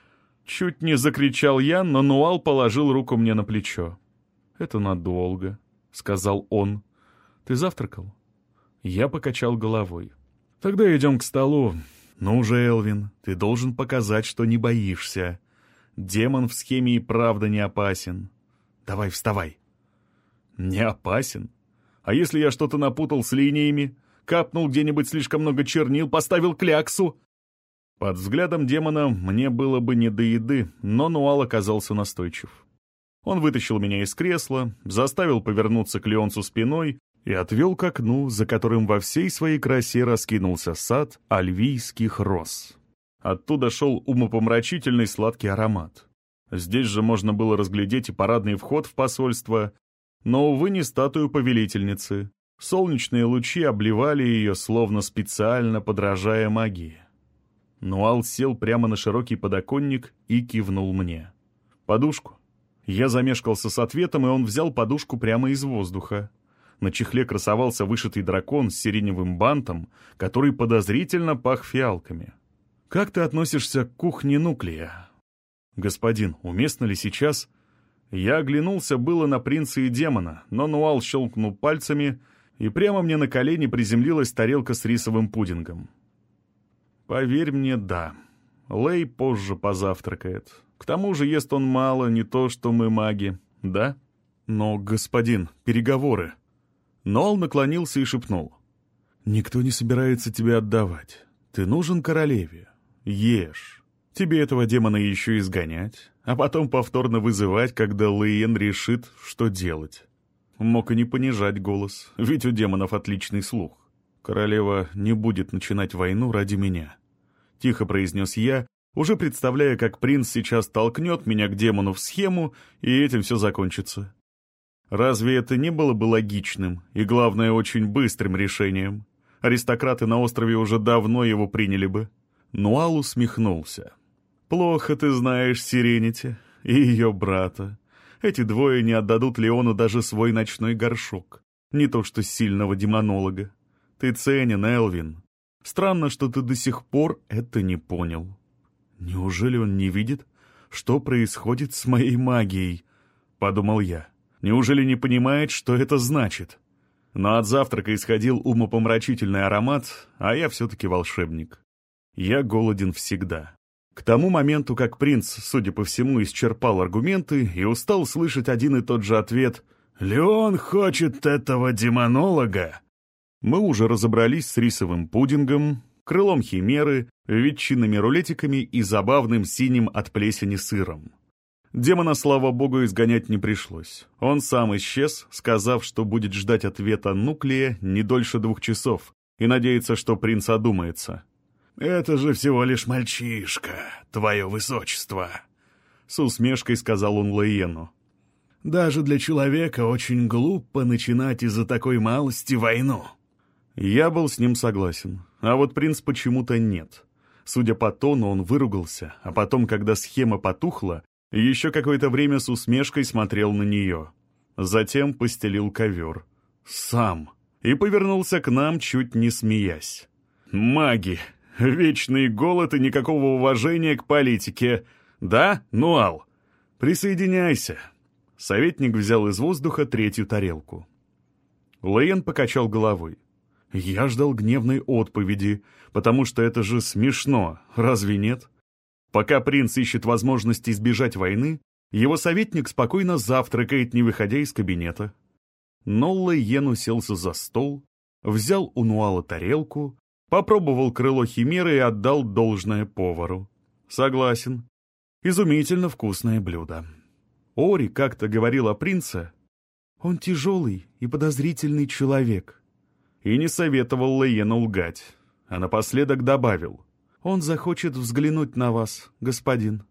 Чуть не закричал я, но Нуал положил руку мне на плечо. «Это надолго», — сказал он. «Ты завтракал?» Я покачал головой. «Тогда идем к столу. Ну же, Элвин, ты должен показать, что не боишься. Демон в схеме и правда не опасен. Давай, вставай». «Не опасен? А если я что-то напутал с линиями? Капнул где-нибудь слишком много чернил, поставил кляксу?» Под взглядом демона мне было бы не до еды, но Нуал оказался настойчив. Он вытащил меня из кресла, заставил повернуться к Леонцу спиной и отвел к окну, за которым во всей своей красе раскинулся сад альвийских роз. Оттуда шел умопомрачительный сладкий аромат. Здесь же можно было разглядеть и парадный вход в посольство, но, увы, не статую повелительницы. Солнечные лучи обливали ее, словно специально подражая магии. Нуал сел прямо на широкий подоконник и кивнул мне. «Подушку?» Я замешкался с ответом, и он взял подушку прямо из воздуха. На чехле красовался вышитый дракон с сиреневым бантом, который подозрительно пах фиалками. «Как ты относишься к кухне Нуклея?» «Господин, уместно ли сейчас...» Я оглянулся было на принца и демона, но Нуал щелкнул пальцами, и прямо мне на колени приземлилась тарелка с рисовым пудингом. «Поверь мне, да. Лей позже позавтракает. К тому же ест он мало, не то что мы маги, да? Но, господин, переговоры...» Нуал наклонился и шепнул. «Никто не собирается тебя отдавать. Ты нужен королеве. Ешь. Тебе этого демона еще изгонять, а потом повторно вызывать, когда Лейен решит, что делать. Мог и не понижать голос, ведь у демонов отличный слух. Королева не будет начинать войну ради меня. Тихо произнес я, уже представляя, как принц сейчас толкнет меня к демону в схему, и этим все закончится. Разве это не было бы логичным и, главное, очень быстрым решением? Аристократы на острове уже давно его приняли бы. Нуал усмехнулся. Плохо ты знаешь Сиренити и ее брата. Эти двое не отдадут Леону даже свой ночной горшок. Не то что сильного демонолога. Ты ценен, Элвин. Странно, что ты до сих пор это не понял. Неужели он не видит, что происходит с моей магией? Подумал я. Неужели не понимает, что это значит? Но от завтрака исходил умопомрачительный аромат, а я все-таки волшебник. Я голоден всегда. К тому моменту, как принц, судя по всему, исчерпал аргументы и устал слышать один и тот же ответ «Леон хочет этого демонолога», мы уже разобрались с рисовым пудингом, крылом химеры, ветчинными рулетиками и забавным синим от плесени сыром. Демона, слава богу, изгонять не пришлось. Он сам исчез, сказав, что будет ждать ответа Нуклея не дольше двух часов, и надеется, что принц одумается. «Это же всего лишь мальчишка, твое высочество», — с усмешкой сказал он Лаену. «Даже для человека очень глупо начинать из-за такой малости войну». Я был с ним согласен, а вот принц почему-то нет. Судя по тону, он выругался, а потом, когда схема потухла, еще какое-то время с усмешкой смотрел на нее. Затем постелил ковер. Сам. И повернулся к нам, чуть не смеясь. «Маги! Вечный голод и никакого уважения к политике. Да, Нуал? Присоединяйся. Советник взял из воздуха третью тарелку. Лейн покачал головой. Я ждал гневной отповеди, потому что это же смешно, разве нет? Пока принц ищет возможность избежать войны, его советник спокойно завтракает, не выходя из кабинета. Но Лейен уселся за стол, взял у Нуала тарелку, Попробовал крыло химеры и отдал должное повару. Согласен. Изумительно вкусное блюдо. Ори как-то говорил о принце. Он тяжелый и подозрительный человек. И не советовал Лейену лгать, а напоследок добавил. Он захочет взглянуть на вас, господин.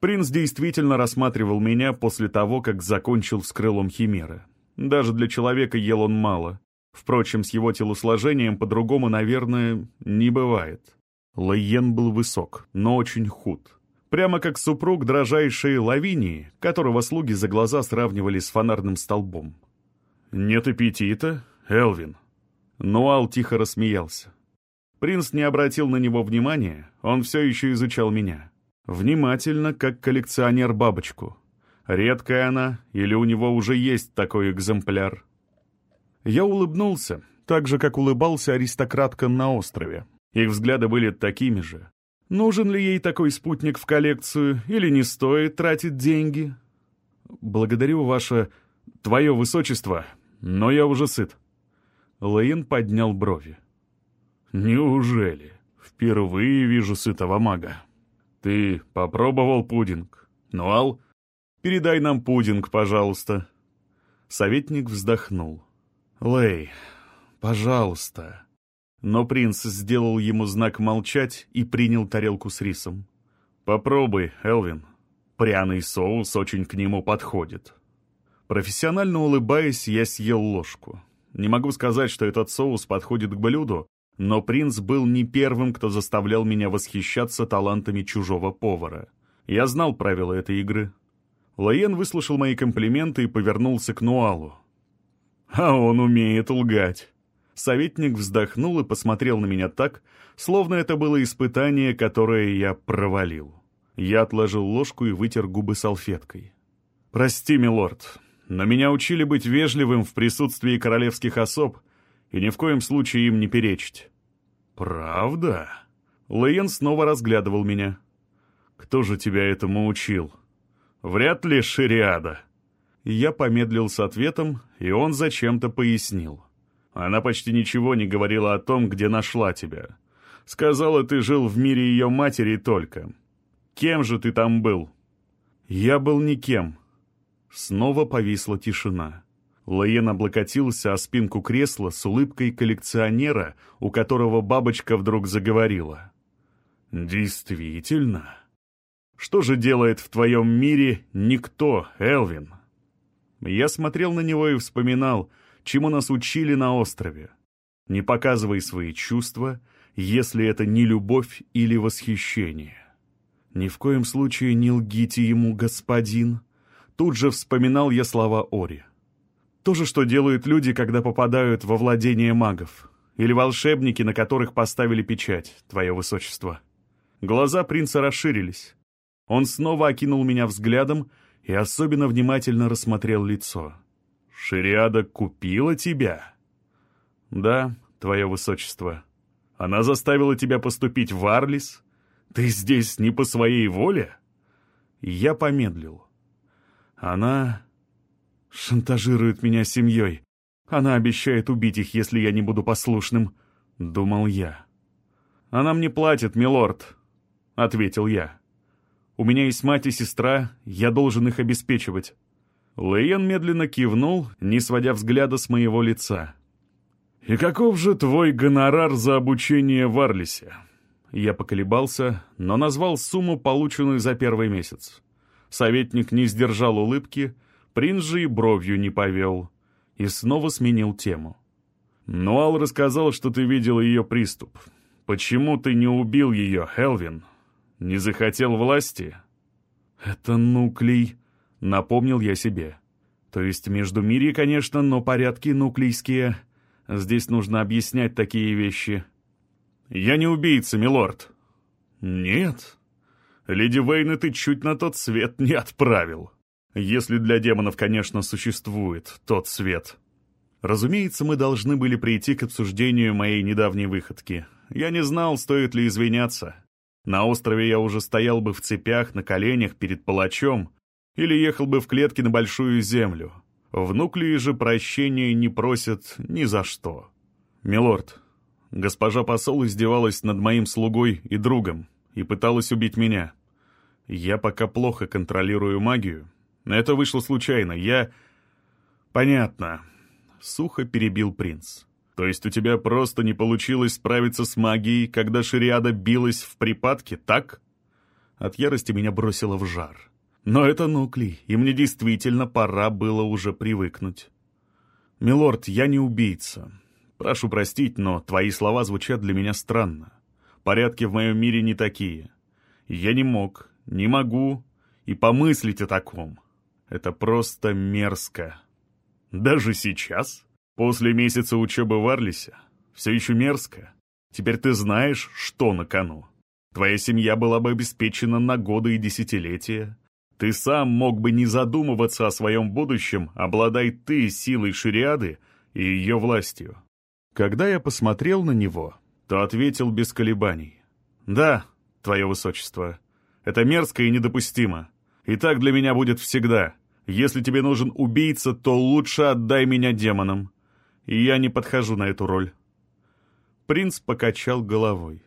Принц действительно рассматривал меня после того, как закончил с крылом химеры. Даже для человека ел он мало. Впрочем, с его телосложением по-другому, наверное, не бывает. Лайен был высок, но очень худ. Прямо как супруг дрожайшей Лавинии, которого слуги за глаза сравнивали с фонарным столбом. «Нет аппетита, Элвин?» Нуал тихо рассмеялся. Принц не обратил на него внимания, он все еще изучал меня. Внимательно, как коллекционер бабочку. Редкая она, или у него уже есть такой экземпляр? Я улыбнулся, так же, как улыбался аристократка на острове. Их взгляды были такими же. Нужен ли ей такой спутник в коллекцию, или не стоит тратить деньги? Благодарю, ваше... твое высочество, но я уже сыт. Лейн поднял брови. «Неужели? Впервые вижу сытого мага. Ты попробовал пудинг? Нуал? Передай нам пудинг, пожалуйста». Советник вздохнул. «Лей, пожалуйста». Но принц сделал ему знак молчать и принял тарелку с рисом. «Попробуй, Элвин. Пряный соус очень к нему подходит». Профессионально улыбаясь, я съел ложку. Не могу сказать, что этот соус подходит к блюду, но принц был не первым, кто заставлял меня восхищаться талантами чужого повара. Я знал правила этой игры. Лоен выслушал мои комплименты и повернулся к Нуалу. «А он умеет лгать». Советник вздохнул и посмотрел на меня так, словно это было испытание, которое я провалил. Я отложил ложку и вытер губы салфеткой. «Прости, милорд, но меня учили быть вежливым в присутствии королевских особ и ни в коем случае им не перечить». «Правда?» Лейен снова разглядывал меня. «Кто же тебя этому учил?» «Вряд ли Шириада». Я помедлил с ответом, и он зачем-то пояснил. Она почти ничего не говорила о том, где нашла тебя. Сказала, ты жил в мире ее матери только. Кем же ты там был?» «Я был никем», Снова повисла тишина. Лаен облокотился о спинку кресла с улыбкой коллекционера, у которого бабочка вдруг заговорила. «Действительно? Что же делает в твоем мире никто, Элвин?» Я смотрел на него и вспоминал, чему нас учили на острове. Не показывай свои чувства, если это не любовь или восхищение. Ни в коем случае не лгите ему, господин, Тут же вспоминал я слова Ори. То же, что делают люди, когда попадают во владение магов. Или волшебники, на которых поставили печать, твое высочество. Глаза принца расширились. Он снова окинул меня взглядом и особенно внимательно рассмотрел лицо. «Шириада купила тебя?» «Да, твое высочество. Она заставила тебя поступить в Арлис? Ты здесь не по своей воле?» Я помедлил. Она шантажирует меня семьей. Она обещает убить их, если я не буду послушным, — думал я. Она мне платит, милорд, — ответил я. У меня есть мать и сестра, я должен их обеспечивать. Лейен медленно кивнул, не сводя взгляда с моего лица. «И каков же твой гонорар за обучение в Арлисе?» Я поколебался, но назвал сумму, полученную за первый месяц. Советник не сдержал улыбки, принц же и бровью не повел. И снова сменил тему. «Нуал рассказал, что ты видел ее приступ. Почему ты не убил ее, Хелвин? Не захотел власти?» «Это нуклей», — напомнил я себе. «То есть между мире, конечно, но порядки нуклейские. Здесь нужно объяснять такие вещи». «Я не убийца, милорд». «Нет», Леди Вейна ты чуть на тот свет не отправил. Если для демонов, конечно, существует тот свет. Разумеется, мы должны были прийти к обсуждению моей недавней выходки. Я не знал, стоит ли извиняться. На острове я уже стоял бы в цепях на коленях перед палачом или ехал бы в клетке на большую землю. Внуклии же прощения не просят ни за что. «Милорд, госпожа посол издевалась над моим слугой и другом и пыталась убить меня. Я пока плохо контролирую магию. Это вышло случайно. Я... Понятно. Сухо перебил принц. То есть у тебя просто не получилось справиться с магией, когда Шириада билась в припадке, так? От ярости меня бросило в жар. Но это нуклей, и мне действительно пора было уже привыкнуть. «Милорд, я не убийца. Прошу простить, но твои слова звучат для меня странно. Порядки в моем мире не такие. Я не мог, не могу и помыслить о таком. Это просто мерзко. Даже сейчас, после месяца учебы в Арлисе, все еще мерзко. Теперь ты знаешь, что на кону. Твоя семья была бы обеспечена на годы и десятилетия. Ты сам мог бы не задумываться о своем будущем, обладай ты силой шариады и ее властью. Когда я посмотрел на него, то ответил без колебаний. «Да, твое высочество, это мерзко и недопустимо. И так для меня будет всегда. Если тебе нужен убийца, то лучше отдай меня демонам. Я не подхожу на эту роль». Принц покачал головой.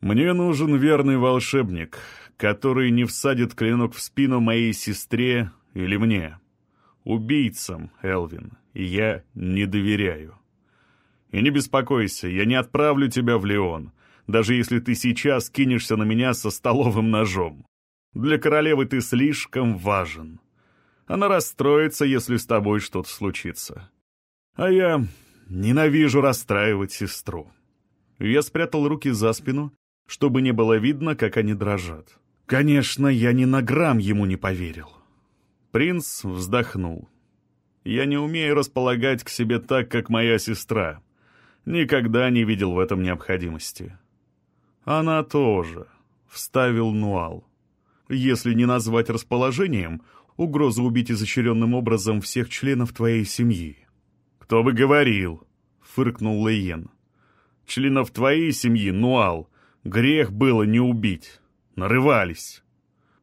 «Мне нужен верный волшебник, который не всадит клинок в спину моей сестре или мне. Убийцам, Элвин, я не доверяю. И не беспокойся, я не отправлю тебя в Леон, даже если ты сейчас кинешься на меня со столовым ножом. Для королевы ты слишком важен. Она расстроится, если с тобой что-то случится. А я ненавижу расстраивать сестру. Я спрятал руки за спину, чтобы не было видно, как они дрожат. Конечно, я ни на грамм ему не поверил. Принц вздохнул. Я не умею располагать к себе так, как моя сестра. Никогда не видел в этом необходимости. Она тоже, — вставил Нуал. Если не назвать расположением, угроза убить изощренным образом всех членов твоей семьи. «Кто бы говорил?» — фыркнул Лейен. «Членов твоей семьи, Нуал, грех было не убить. Нарывались».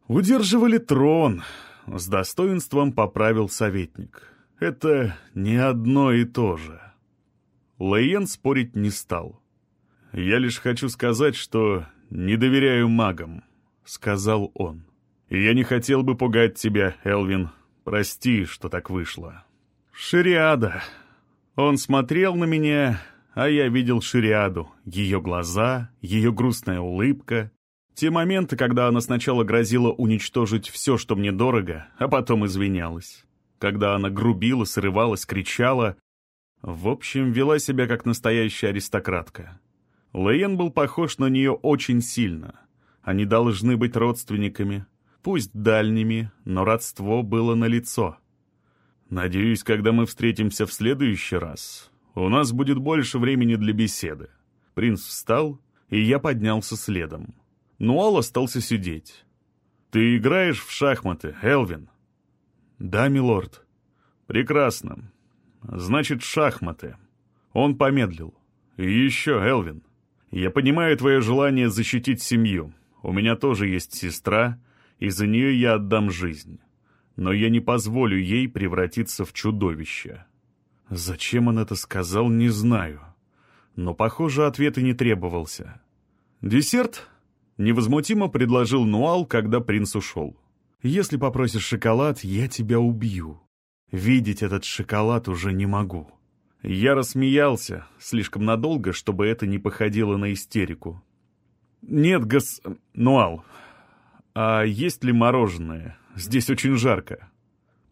«Удерживали трон», — с достоинством поправил советник. «Это не одно и то же». Лейен спорить не стал. «Я лишь хочу сказать, что не доверяю магам», — сказал он. «И я не хотел бы пугать тебя, Элвин. Прости, что так вышло». «Шириада». Он смотрел на меня, а я видел Шириаду, ее глаза, ее грустная улыбка. Те моменты, когда она сначала грозила уничтожить все, что мне дорого, а потом извинялась. Когда она грубила, срывалась, кричала. В общем, вела себя как настоящая аристократка. Лейен был похож на нее очень сильно. Они должны быть родственниками, пусть дальними, но родство было налицо. Надеюсь, когда мы встретимся в следующий раз, у нас будет больше времени для беседы. Принц встал, и я поднялся следом. Нуал остался сидеть. «Ты играешь в шахматы, Элвин?» «Да, милорд». «Прекрасно. Значит, шахматы». Он помедлил. «И еще, Элвин, я понимаю твое желание защитить семью. У меня тоже есть сестра, и за нее я отдам жизнь. Но я не позволю ей превратиться в чудовище. Зачем он это сказал, не знаю. Но, похоже, ответ и не требовался. «Десерт?» — невозмутимо предложил Нуал, когда принц ушел. «Если попросишь шоколад, я тебя убью. Видеть этот шоколад уже не могу». Я рассмеялся, слишком надолго, чтобы это не походило на истерику. «Нет, гос... Нуал, а есть ли мороженое? Здесь очень жарко».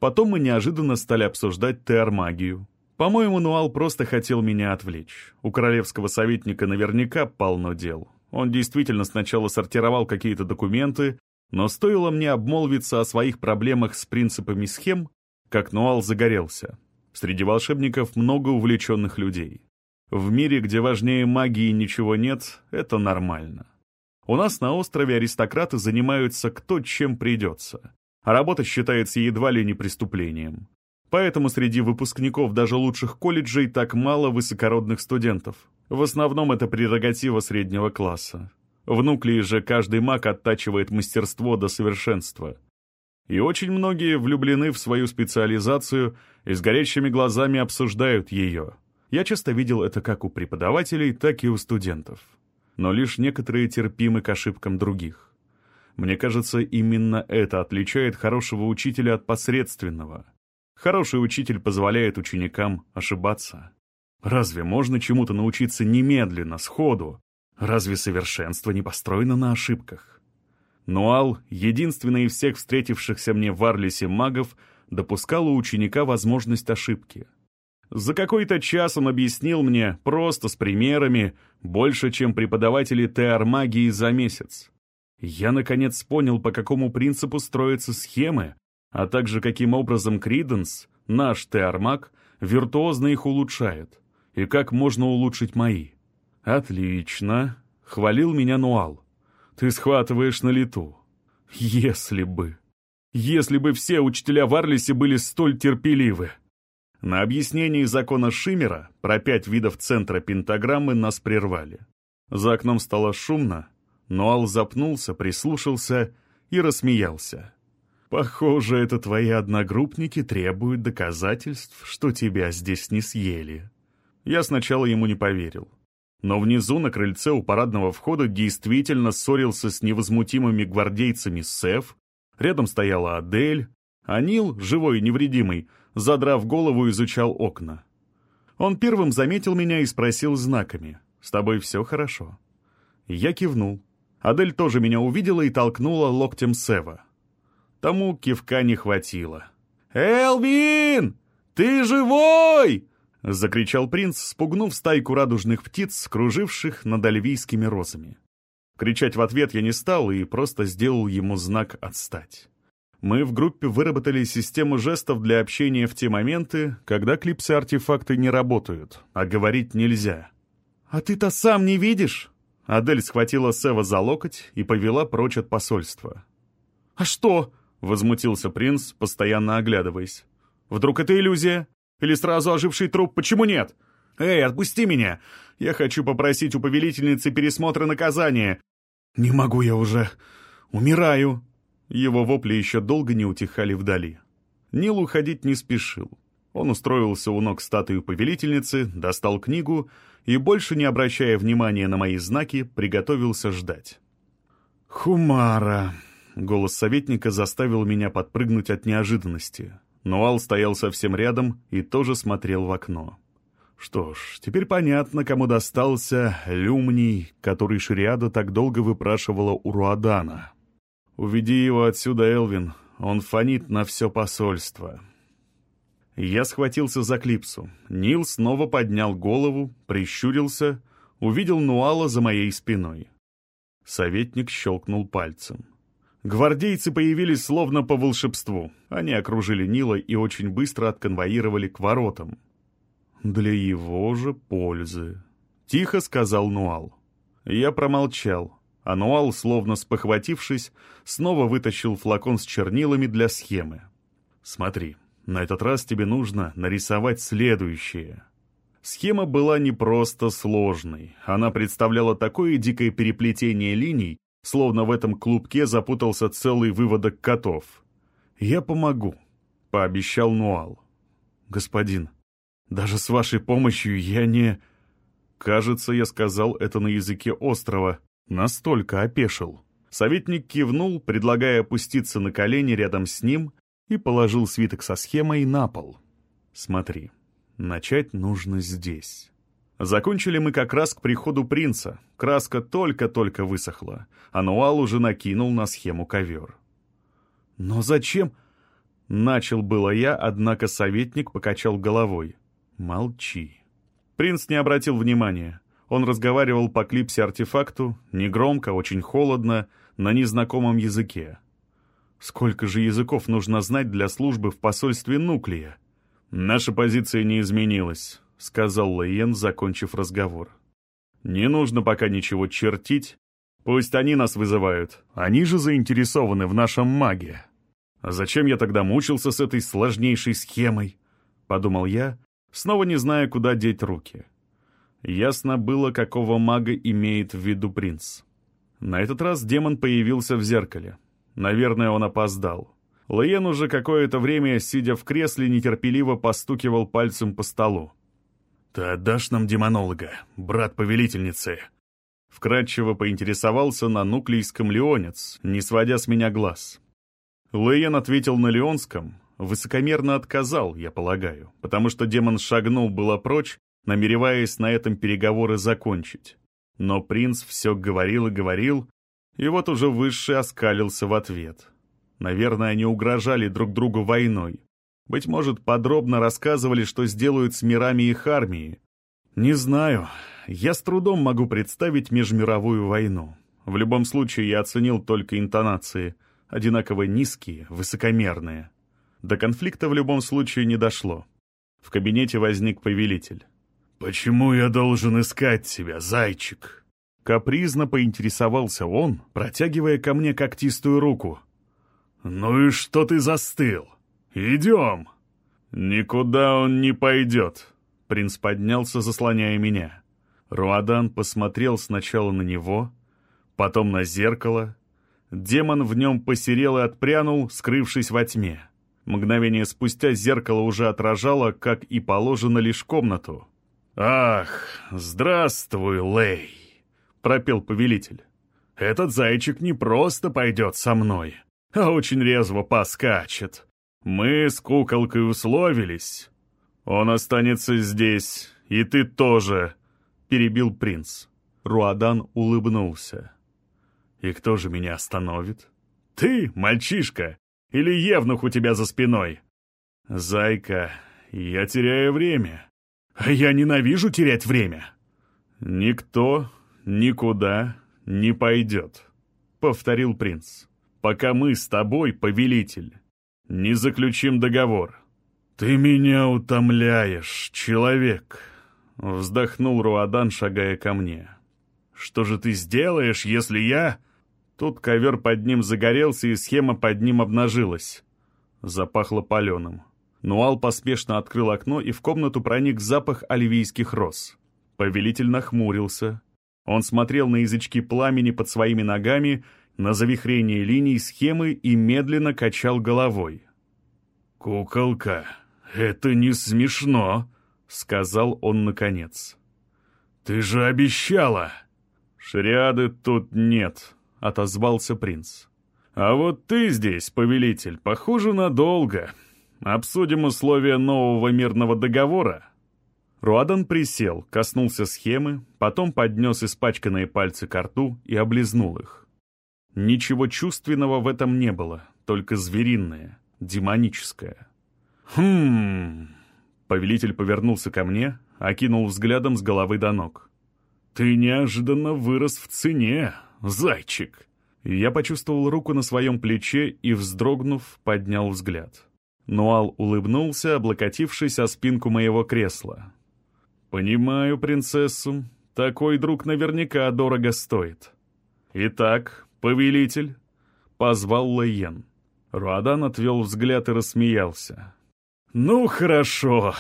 Потом мы неожиданно стали обсуждать теормагию. По-моему, Нуал просто хотел меня отвлечь. У королевского советника наверняка полно дел. Он действительно сначала сортировал какие-то документы, но стоило мне обмолвиться о своих проблемах с принципами схем, как Нуал загорелся. Среди волшебников много увлеченных людей. В мире, где важнее магии ничего нет, это нормально. У нас на острове аристократы занимаются кто чем придется, а работа считается едва ли не преступлением. Поэтому среди выпускников даже лучших колледжей так мало высокородных студентов. В основном это прерогатива среднего класса. В нуклеи же каждый маг оттачивает мастерство до совершенства. И очень многие влюблены в свою специализацию и с горящими глазами обсуждают ее. Я часто видел это как у преподавателей, так и у студентов но лишь некоторые терпимы к ошибкам других. Мне кажется, именно это отличает хорошего учителя от посредственного. Хороший учитель позволяет ученикам ошибаться. Разве можно чему-то научиться немедленно, сходу? Разве совершенство не построено на ошибках? Нуал, единственный из всех встретившихся мне в Арлисе магов, допускал у ученика возможность ошибки. За какой-то час он объяснил мне, просто с примерами, больше, чем преподаватели теар-магии за месяц. Я, наконец, понял, по какому принципу строятся схемы, а также каким образом Криденс, наш теар-маг, виртуозно их улучшает, и как можно улучшить мои. «Отлично», — хвалил меня Нуал. «Ты схватываешь на лету. Если бы. Если бы все учителя в Арлисе были столь терпеливы». На объяснении закона Шимера про пять видов центра пентаграммы нас прервали. За окном стало шумно, Нуал запнулся, прислушался и рассмеялся. «Похоже, это твои одногруппники требуют доказательств, что тебя здесь не съели». Я сначала ему не поверил. Но внизу на крыльце у парадного входа действительно ссорился с невозмутимыми гвардейцами Сеф, рядом стояла Адель, а Нил, живой и невредимый, задрав голову, изучал окна. Он первым заметил меня и спросил знаками, «С тобой все хорошо?» Я кивнул. Адель тоже меня увидела и толкнула локтем Сева. Тому кивка не хватило. «Элвин! Ты живой!» — закричал принц, спугнув стайку радужных птиц, круживших над альвийскими розами. Кричать в ответ я не стал и просто сделал ему знак «отстать». Мы в группе выработали систему жестов для общения в те моменты, когда клипсы-артефакты не работают, а говорить нельзя. «А ты-то сам не видишь?» Адель схватила Сева за локоть и повела прочь от посольства. «А что?» — возмутился принц, постоянно оглядываясь. «Вдруг это иллюзия? Или сразу оживший труп, почему нет? Эй, отпусти меня! Я хочу попросить у повелительницы пересмотра наказания. Не могу я уже. Умираю!» Его вопли еще долго не утихали вдали. Нил уходить не спешил. Он устроился у ног статуи повелительницы, достал книгу и, больше не обращая внимания на мои знаки, приготовился ждать. «Хумара!» — голос советника заставил меня подпрыгнуть от неожиданности. Нуал стоял совсем рядом и тоже смотрел в окно. Что ж, теперь понятно, кому достался люмний, который Шриада так долго выпрашивала у Руадана. «Уведи его отсюда, Элвин, он фонит на все посольство». Я схватился за клипсу. Нил снова поднял голову, прищурился, увидел Нуала за моей спиной. Советник щелкнул пальцем. Гвардейцы появились словно по волшебству. Они окружили Нила и очень быстро отконвоировали к воротам. «Для его же пользы», — тихо сказал Нуал. Я промолчал, а Нуал, словно спохватившись, снова вытащил флакон с чернилами для схемы. «Смотри, на этот раз тебе нужно нарисовать следующее». Схема была не просто сложной. Она представляла такое дикое переплетение линий, словно в этом клубке запутался целый выводок котов. «Я помогу», — пообещал Нуал. «Господин, даже с вашей помощью я не...» Кажется, я сказал это на языке острова. Настолько опешил. Советник кивнул, предлагая опуститься на колени рядом с ним, и положил свиток со схемой на пол. «Смотри, начать нужно здесь». Закончили мы как раз к приходу принца. Краска только-только высохла. Ануал уже накинул на схему ковер. «Но зачем?» Начал было я, однако советник покачал головой. «Молчи». Принц не обратил внимания. Он разговаривал по клипсе-артефакту, негромко, очень холодно, на незнакомом языке. Сколько же языков нужно знать для службы в посольстве Нуклея? Наша позиция не изменилась. — сказал Лейен, закончив разговор. «Не нужно пока ничего чертить. Пусть они нас вызывают. Они же заинтересованы в нашем маге. А зачем я тогда мучился с этой сложнейшей схемой?» — подумал я, снова не зная, куда деть руки. Ясно было, какого мага имеет в виду принц. На этот раз демон появился в зеркале. Наверное, он опоздал. Лейен уже какое-то время, сидя в кресле, нетерпеливо постукивал пальцем по столу. «Ты отдашь нам демонолога, брат повелительницы?» Вкратчиво поинтересовался на нуклейском леонец, не сводя с меня глаз. Лейен ответил на леонском, высокомерно отказал, я полагаю, потому что демон шагнул было прочь, намереваясь на этом переговоры закончить. Но принц все говорил и говорил, и вот уже Высший оскалился в ответ. Наверное, они угрожали друг другу войной. Быть может, подробно рассказывали, что сделают с мирами их армии. Не знаю. Я с трудом могу представить межмировую войну. В любом случае, я оценил только интонации. Одинаково низкие, высокомерные. До конфликта в любом случае не дошло. В кабинете возник повелитель. «Почему я должен искать тебя, зайчик?» Капризно поинтересовался он, протягивая ко мне когтистую руку. «Ну и что ты застыл? Идем!» «Никуда он не пойдет!» Принц поднялся, заслоняя меня. Руадан посмотрел сначала на него, потом на зеркало. Демон в нем посерел и отпрянул, скрывшись во тьме. Мгновение спустя зеркало уже отражало, как и положено, лишь комнату. «Ах, здравствуй, Лей!» — пропел повелитель. «Этот зайчик не просто пойдет со мной, а очень резво поскачет. Мы с куколкой условились. Он останется здесь, и ты тоже», — перебил принц. Руадан улыбнулся. «И кто же меня остановит?» «Ты, мальчишка, или евнух у тебя за спиной?» «Зайка, я теряю время. А я ненавижу терять время». «Никто никуда не пойдет», — повторил принц пока мы с тобой, повелитель, не заключим договор». «Ты меня утомляешь, человек», — вздохнул Руадан, шагая ко мне. «Что же ты сделаешь, если я...» Тут ковер под ним загорелся, и схема под ним обнажилась. Запахло паленым. Нуал поспешно открыл окно, и в комнату проник запах оливийских роз. Повелитель нахмурился. Он смотрел на язычки пламени под своими ногами на завихрение линий схемы и медленно качал головой. «Куколка, это не смешно», — сказал он наконец. «Ты же обещала!» «Шриады тут нет», — отозвался принц. «А вот ты здесь, повелитель, похоже, надолго. Обсудим условия нового мирного договора». Руадан присел, коснулся схемы, потом поднес испачканные пальцы к рту и облизнул их. Ничего чувственного в этом не было, только звериное, демоническое. «Хм...» Повелитель повернулся ко мне, окинул взглядом с головы до ног. «Ты неожиданно вырос в цене, зайчик!» Я почувствовал руку на своем плече и, вздрогнув, поднял взгляд. Нуал улыбнулся, облокотившись о спинку моего кресла. «Понимаю, принцессу. Такой друг наверняка дорого стоит. Итак, «Повелитель!» — позвал Лейен. Руадан отвел взгляд и рассмеялся. «Ну, хорошо,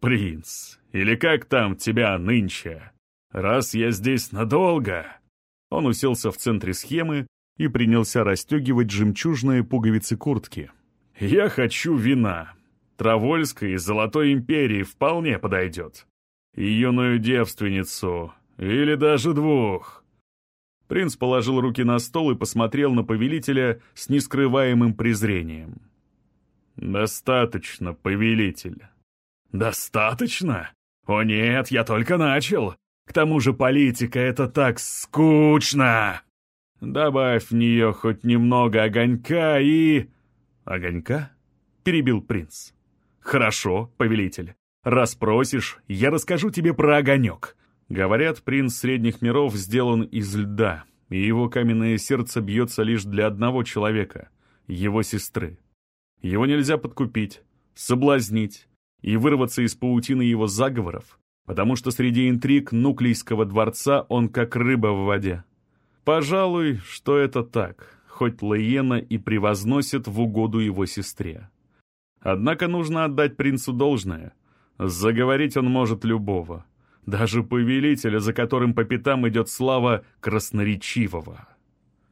принц. Или как там тебя нынче? Раз я здесь надолго...» Он уселся в центре схемы и принялся расстегивать жемчужные пуговицы куртки. «Я хочу вина. Травольской из Золотой Империи вполне подойдет. Юную девственницу, или даже двух. Принц положил руки на стол и посмотрел на повелителя с нескрываемым презрением. «Достаточно, повелитель». «Достаточно? О нет, я только начал. К тому же политика — это так скучно!» «Добавь в нее хоть немного огонька и...» «Огонька?» — перебил принц. «Хорошо, повелитель. Раз просишь, я расскажу тебе про огонек. Говорят, принц средних миров сделан из льда, и его каменное сердце бьется лишь для одного человека — его сестры. Его нельзя подкупить, соблазнить и вырваться из паутины его заговоров, потому что среди интриг Нуклейского дворца он как рыба в воде. Пожалуй, что это так, хоть Лаена и превозносит в угоду его сестре. Однако нужно отдать принцу должное. Заговорить он может любого — даже повелителя, за которым по пятам идет слава красноречивого.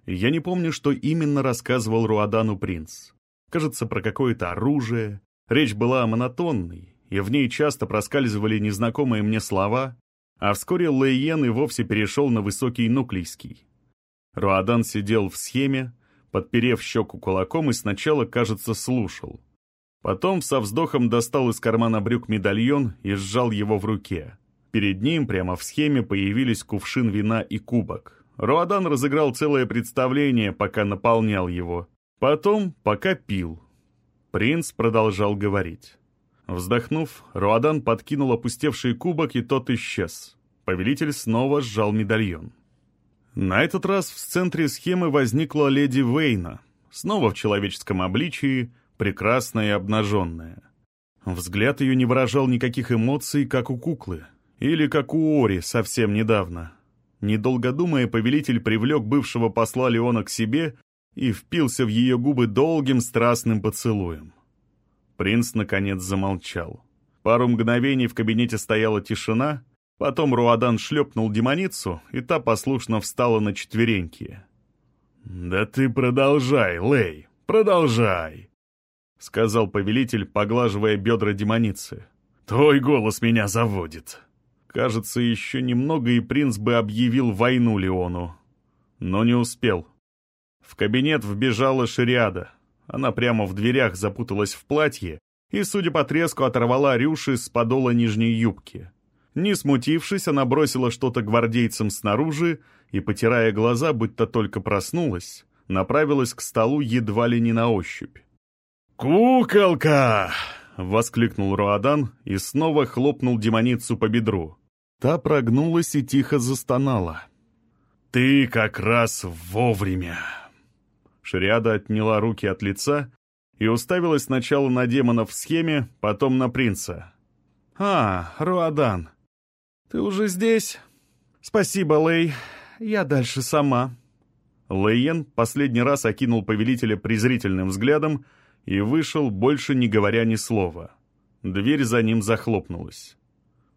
Я не помню, что именно рассказывал Руадану принц. Кажется, про какое-то оружие. Речь была монотонной, и в ней часто проскальзывали незнакомые мне слова, а вскоре Лейен и вовсе перешел на высокий нуклейский. Руадан сидел в схеме, подперев щеку кулаком и сначала, кажется, слушал. Потом со вздохом достал из кармана брюк медальон и сжал его в руке. Перед ним прямо в схеме появились кувшин вина и кубок. Руадан разыграл целое представление, пока наполнял его. Потом, пока пил. Принц продолжал говорить. Вздохнув, Руадан подкинул опустевший кубок, и тот исчез. Повелитель снова сжал медальон. На этот раз в центре схемы возникла леди Вейна, снова в человеческом обличии, прекрасная и обнаженная. Взгляд ее не выражал никаких эмоций, как у куклы, или как у Ори совсем недавно. Недолго думая, повелитель привлек бывшего посла Леона к себе и впился в ее губы долгим страстным поцелуем. Принц, наконец, замолчал. Пару мгновений в кабинете стояла тишина, потом Руадан шлепнул демоницу, и та послушно встала на четвереньки. «Да ты продолжай, Лей, продолжай!» — сказал повелитель, поглаживая бедра демоницы. «Твой голос меня заводит!» Кажется, еще немного, и принц бы объявил войну Леону. Но не успел. В кабинет вбежала Шариада. Она прямо в дверях запуталась в платье и, судя по треску, оторвала Рюши с подола нижней юбки. Не смутившись, она бросила что-то гвардейцам снаружи и, потирая глаза, будто только проснулась, направилась к столу едва ли не на ощупь. «Куколка!» — воскликнул Руадан и снова хлопнул демоницу по бедру. Та прогнулась и тихо застонала. «Ты как раз вовремя!» Шриада отняла руки от лица и уставилась сначала на демона в схеме, потом на принца. «А, Руадан, ты уже здесь?» «Спасибо, Лей. Я дальше сама». Лейен последний раз окинул повелителя презрительным взглядом и вышел, больше не говоря ни слова. Дверь за ним захлопнулась.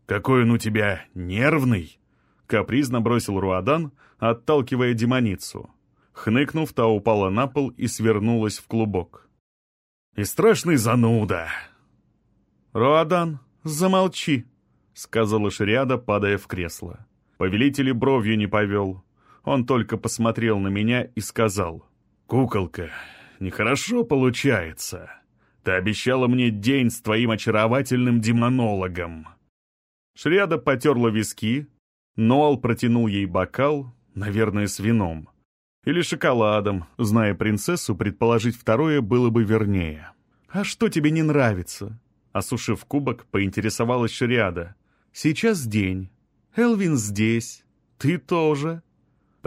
«Какой он у тебя нервный!» — капризно бросил Руадан, отталкивая демоницу. Хныкнув, та упала на пол и свернулась в клубок. «И страшный зануда!» «Руадан, замолчи!» — сказала Шриада, падая в кресло. Повелитель бровью не повел. Он только посмотрел на меня и сказал. «Куколка, нехорошо получается. Ты обещала мне день с твоим очаровательным демонологом». Шриада потерла виски, Ноал протянул ей бокал, наверное, с вином. Или шоколадом, зная принцессу, предположить второе было бы вернее. «А что тебе не нравится?» Осушив кубок, поинтересовалась Шриада. «Сейчас день. Элвин здесь. Ты тоже».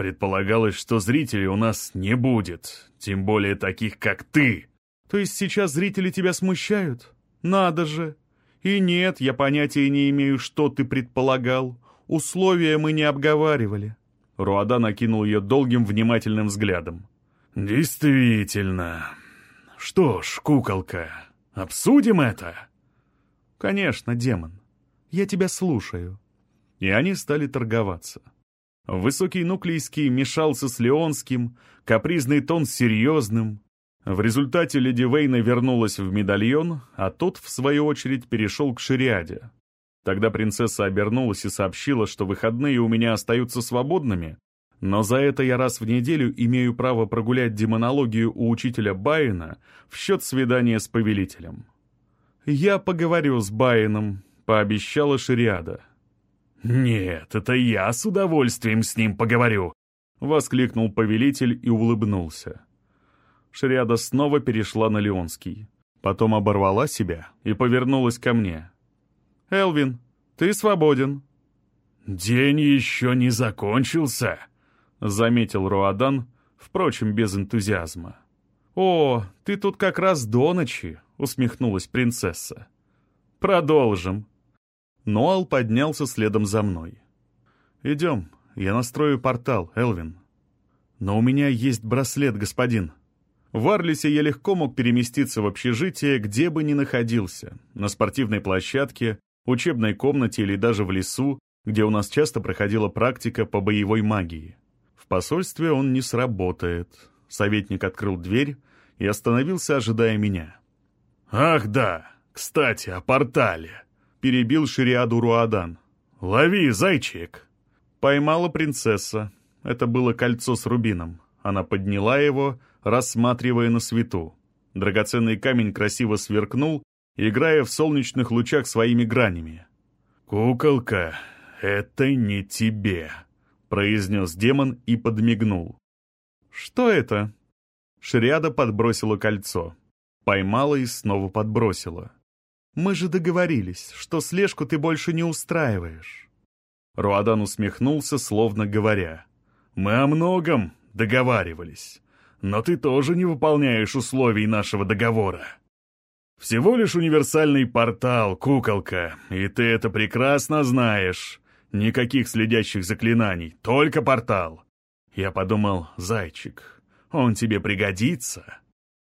Предполагалось, что зрителей у нас не будет, тем более таких, как ты. То есть сейчас зрители тебя смущают? Надо же. И нет, я понятия не имею, что ты предполагал. Условия мы не обговаривали. Руада накинул ее долгим внимательным взглядом. «Действительно. Что ж, куколка, обсудим это?» «Конечно, демон. Я тебя слушаю». И они стали торговаться. Высокий нуклейский мешался с леонским, капризный тон серьезным, в результате леди Вейна вернулась в медальон, а тот, в свою очередь, перешел к шариаде. Тогда принцесса обернулась и сообщила, что выходные у меня остаются свободными, но за это я раз в неделю имею право прогулять демонологию у учителя Байена в счет свидания с повелителем. «Я поговорю с Байеном», — пообещала Шариада. «Нет, это я с удовольствием с ним поговорю», — воскликнул повелитель и улыбнулся. Шриада снова перешла на Леонский. Потом оборвала себя и повернулась ко мне. «Элвин, ты свободен». «День еще не закончился», — заметил Руадан, впрочем, без энтузиазма. «О, ты тут как раз до ночи», — усмехнулась принцесса. «Продолжим». Ноал поднялся следом за мной. «Идем, я настрою портал, Элвин». «Но у меня есть браслет, господин», в Арлисе я легко мог переместиться в общежитие, где бы ни находился, на спортивной площадке, учебной комнате или даже в лесу, где у нас часто проходила практика по боевой магии. В посольстве он не сработает. Советник открыл дверь и остановился, ожидая меня. «Ах да, кстати, о портале!» — перебил Шириаду Руадан. «Лови, зайчик!» Поймала принцесса. Это было кольцо с рубином. Она подняла его рассматривая на свету. Драгоценный камень красиво сверкнул, играя в солнечных лучах своими гранями. «Куколка, это не тебе», — произнес демон и подмигнул. «Что это?» Шриада подбросила кольцо. Поймала и снова подбросила. «Мы же договорились, что слежку ты больше не устраиваешь». Руадан усмехнулся, словно говоря. «Мы о многом договаривались, но ты тоже не выполняешь условий нашего договора». «Всего лишь универсальный портал, куколка, и ты это прекрасно знаешь. Никаких следящих заклинаний, только портал». Я подумал, зайчик, он тебе пригодится.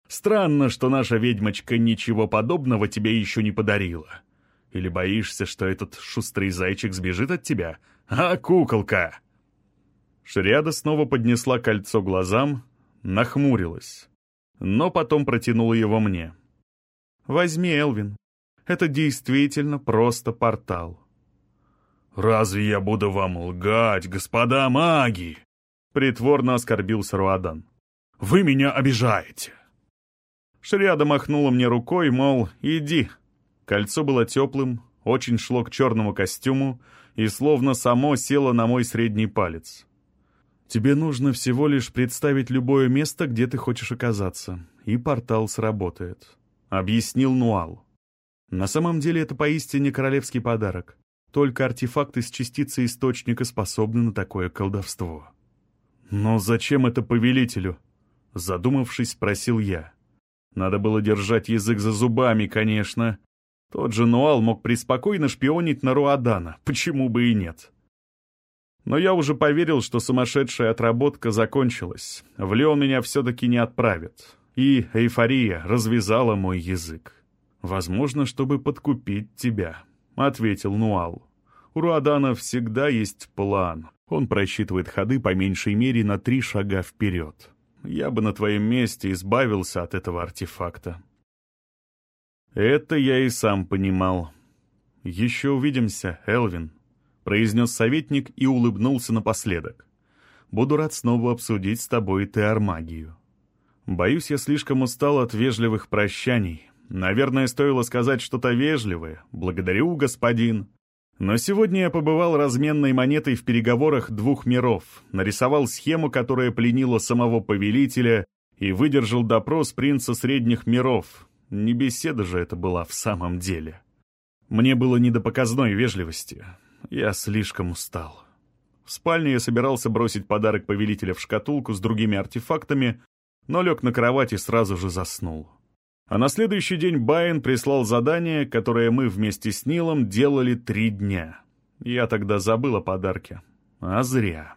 Странно, что наша ведьмочка ничего подобного тебе еще не подарила. Или боишься, что этот шустрый зайчик сбежит от тебя? А, куколка!» Шриада снова поднесла кольцо глазам, нахмурилась, но потом протянула его мне. «Возьми, Элвин. Это действительно просто портал». «Разве я буду вам лгать, господа маги?» Притворно оскорбился Руадан. «Вы меня обижаете!» Шриада махнула мне рукой, мол, иди. Кольцо было теплым, очень шло к черному костюму и словно само село на мой средний палец. Тебе нужно всего лишь представить любое место, где ты хочешь оказаться, и портал сработает», — объяснил Нуал. «На самом деле это поистине королевский подарок. Только артефакты с частицей источника способны на такое колдовство». «Но зачем это повелителю?» Задумавшись, спросил я. Надо было держать язык за зубами, конечно. Тот же Нуал мог преспокойно шпионить на Руадана, почему бы и нет. Но я уже поверил, что сумасшедшая отработка закончилась. В Леон меня все-таки не отправят. И эйфория развязала мой язык. «Возможно, чтобы подкупить тебя», — ответил Нуал. «У Руадана всегда есть план. Он просчитывает ходы по меньшей мере на три шага вперед» я бы на твоем месте избавился от этого артефакта. Это я и сам понимал. Еще увидимся, Элвин, произнес советник и улыбнулся напоследок. Буду рад снова обсудить с тобой теормагию. Боюсь, я слишком устал от вежливых прощаний. Наверное, стоило сказать что-то вежливое. Благодарю, господин. Но сегодня я побывал разменной монетой в переговорах двух миров, нарисовал схему, которая пленила самого повелителя, и выдержал допрос принца средних миров. Не беседа же это была в самом деле. Мне было не до показной вежливости. Я слишком устал. В спальне я собирался бросить подарок повелителя в шкатулку с другими артефактами, но лег на кровать и сразу же заснул. А на следующий день Байен прислал задание, которое мы вместе с Нилом делали три дня. Я тогда забыл о подарке. А зря.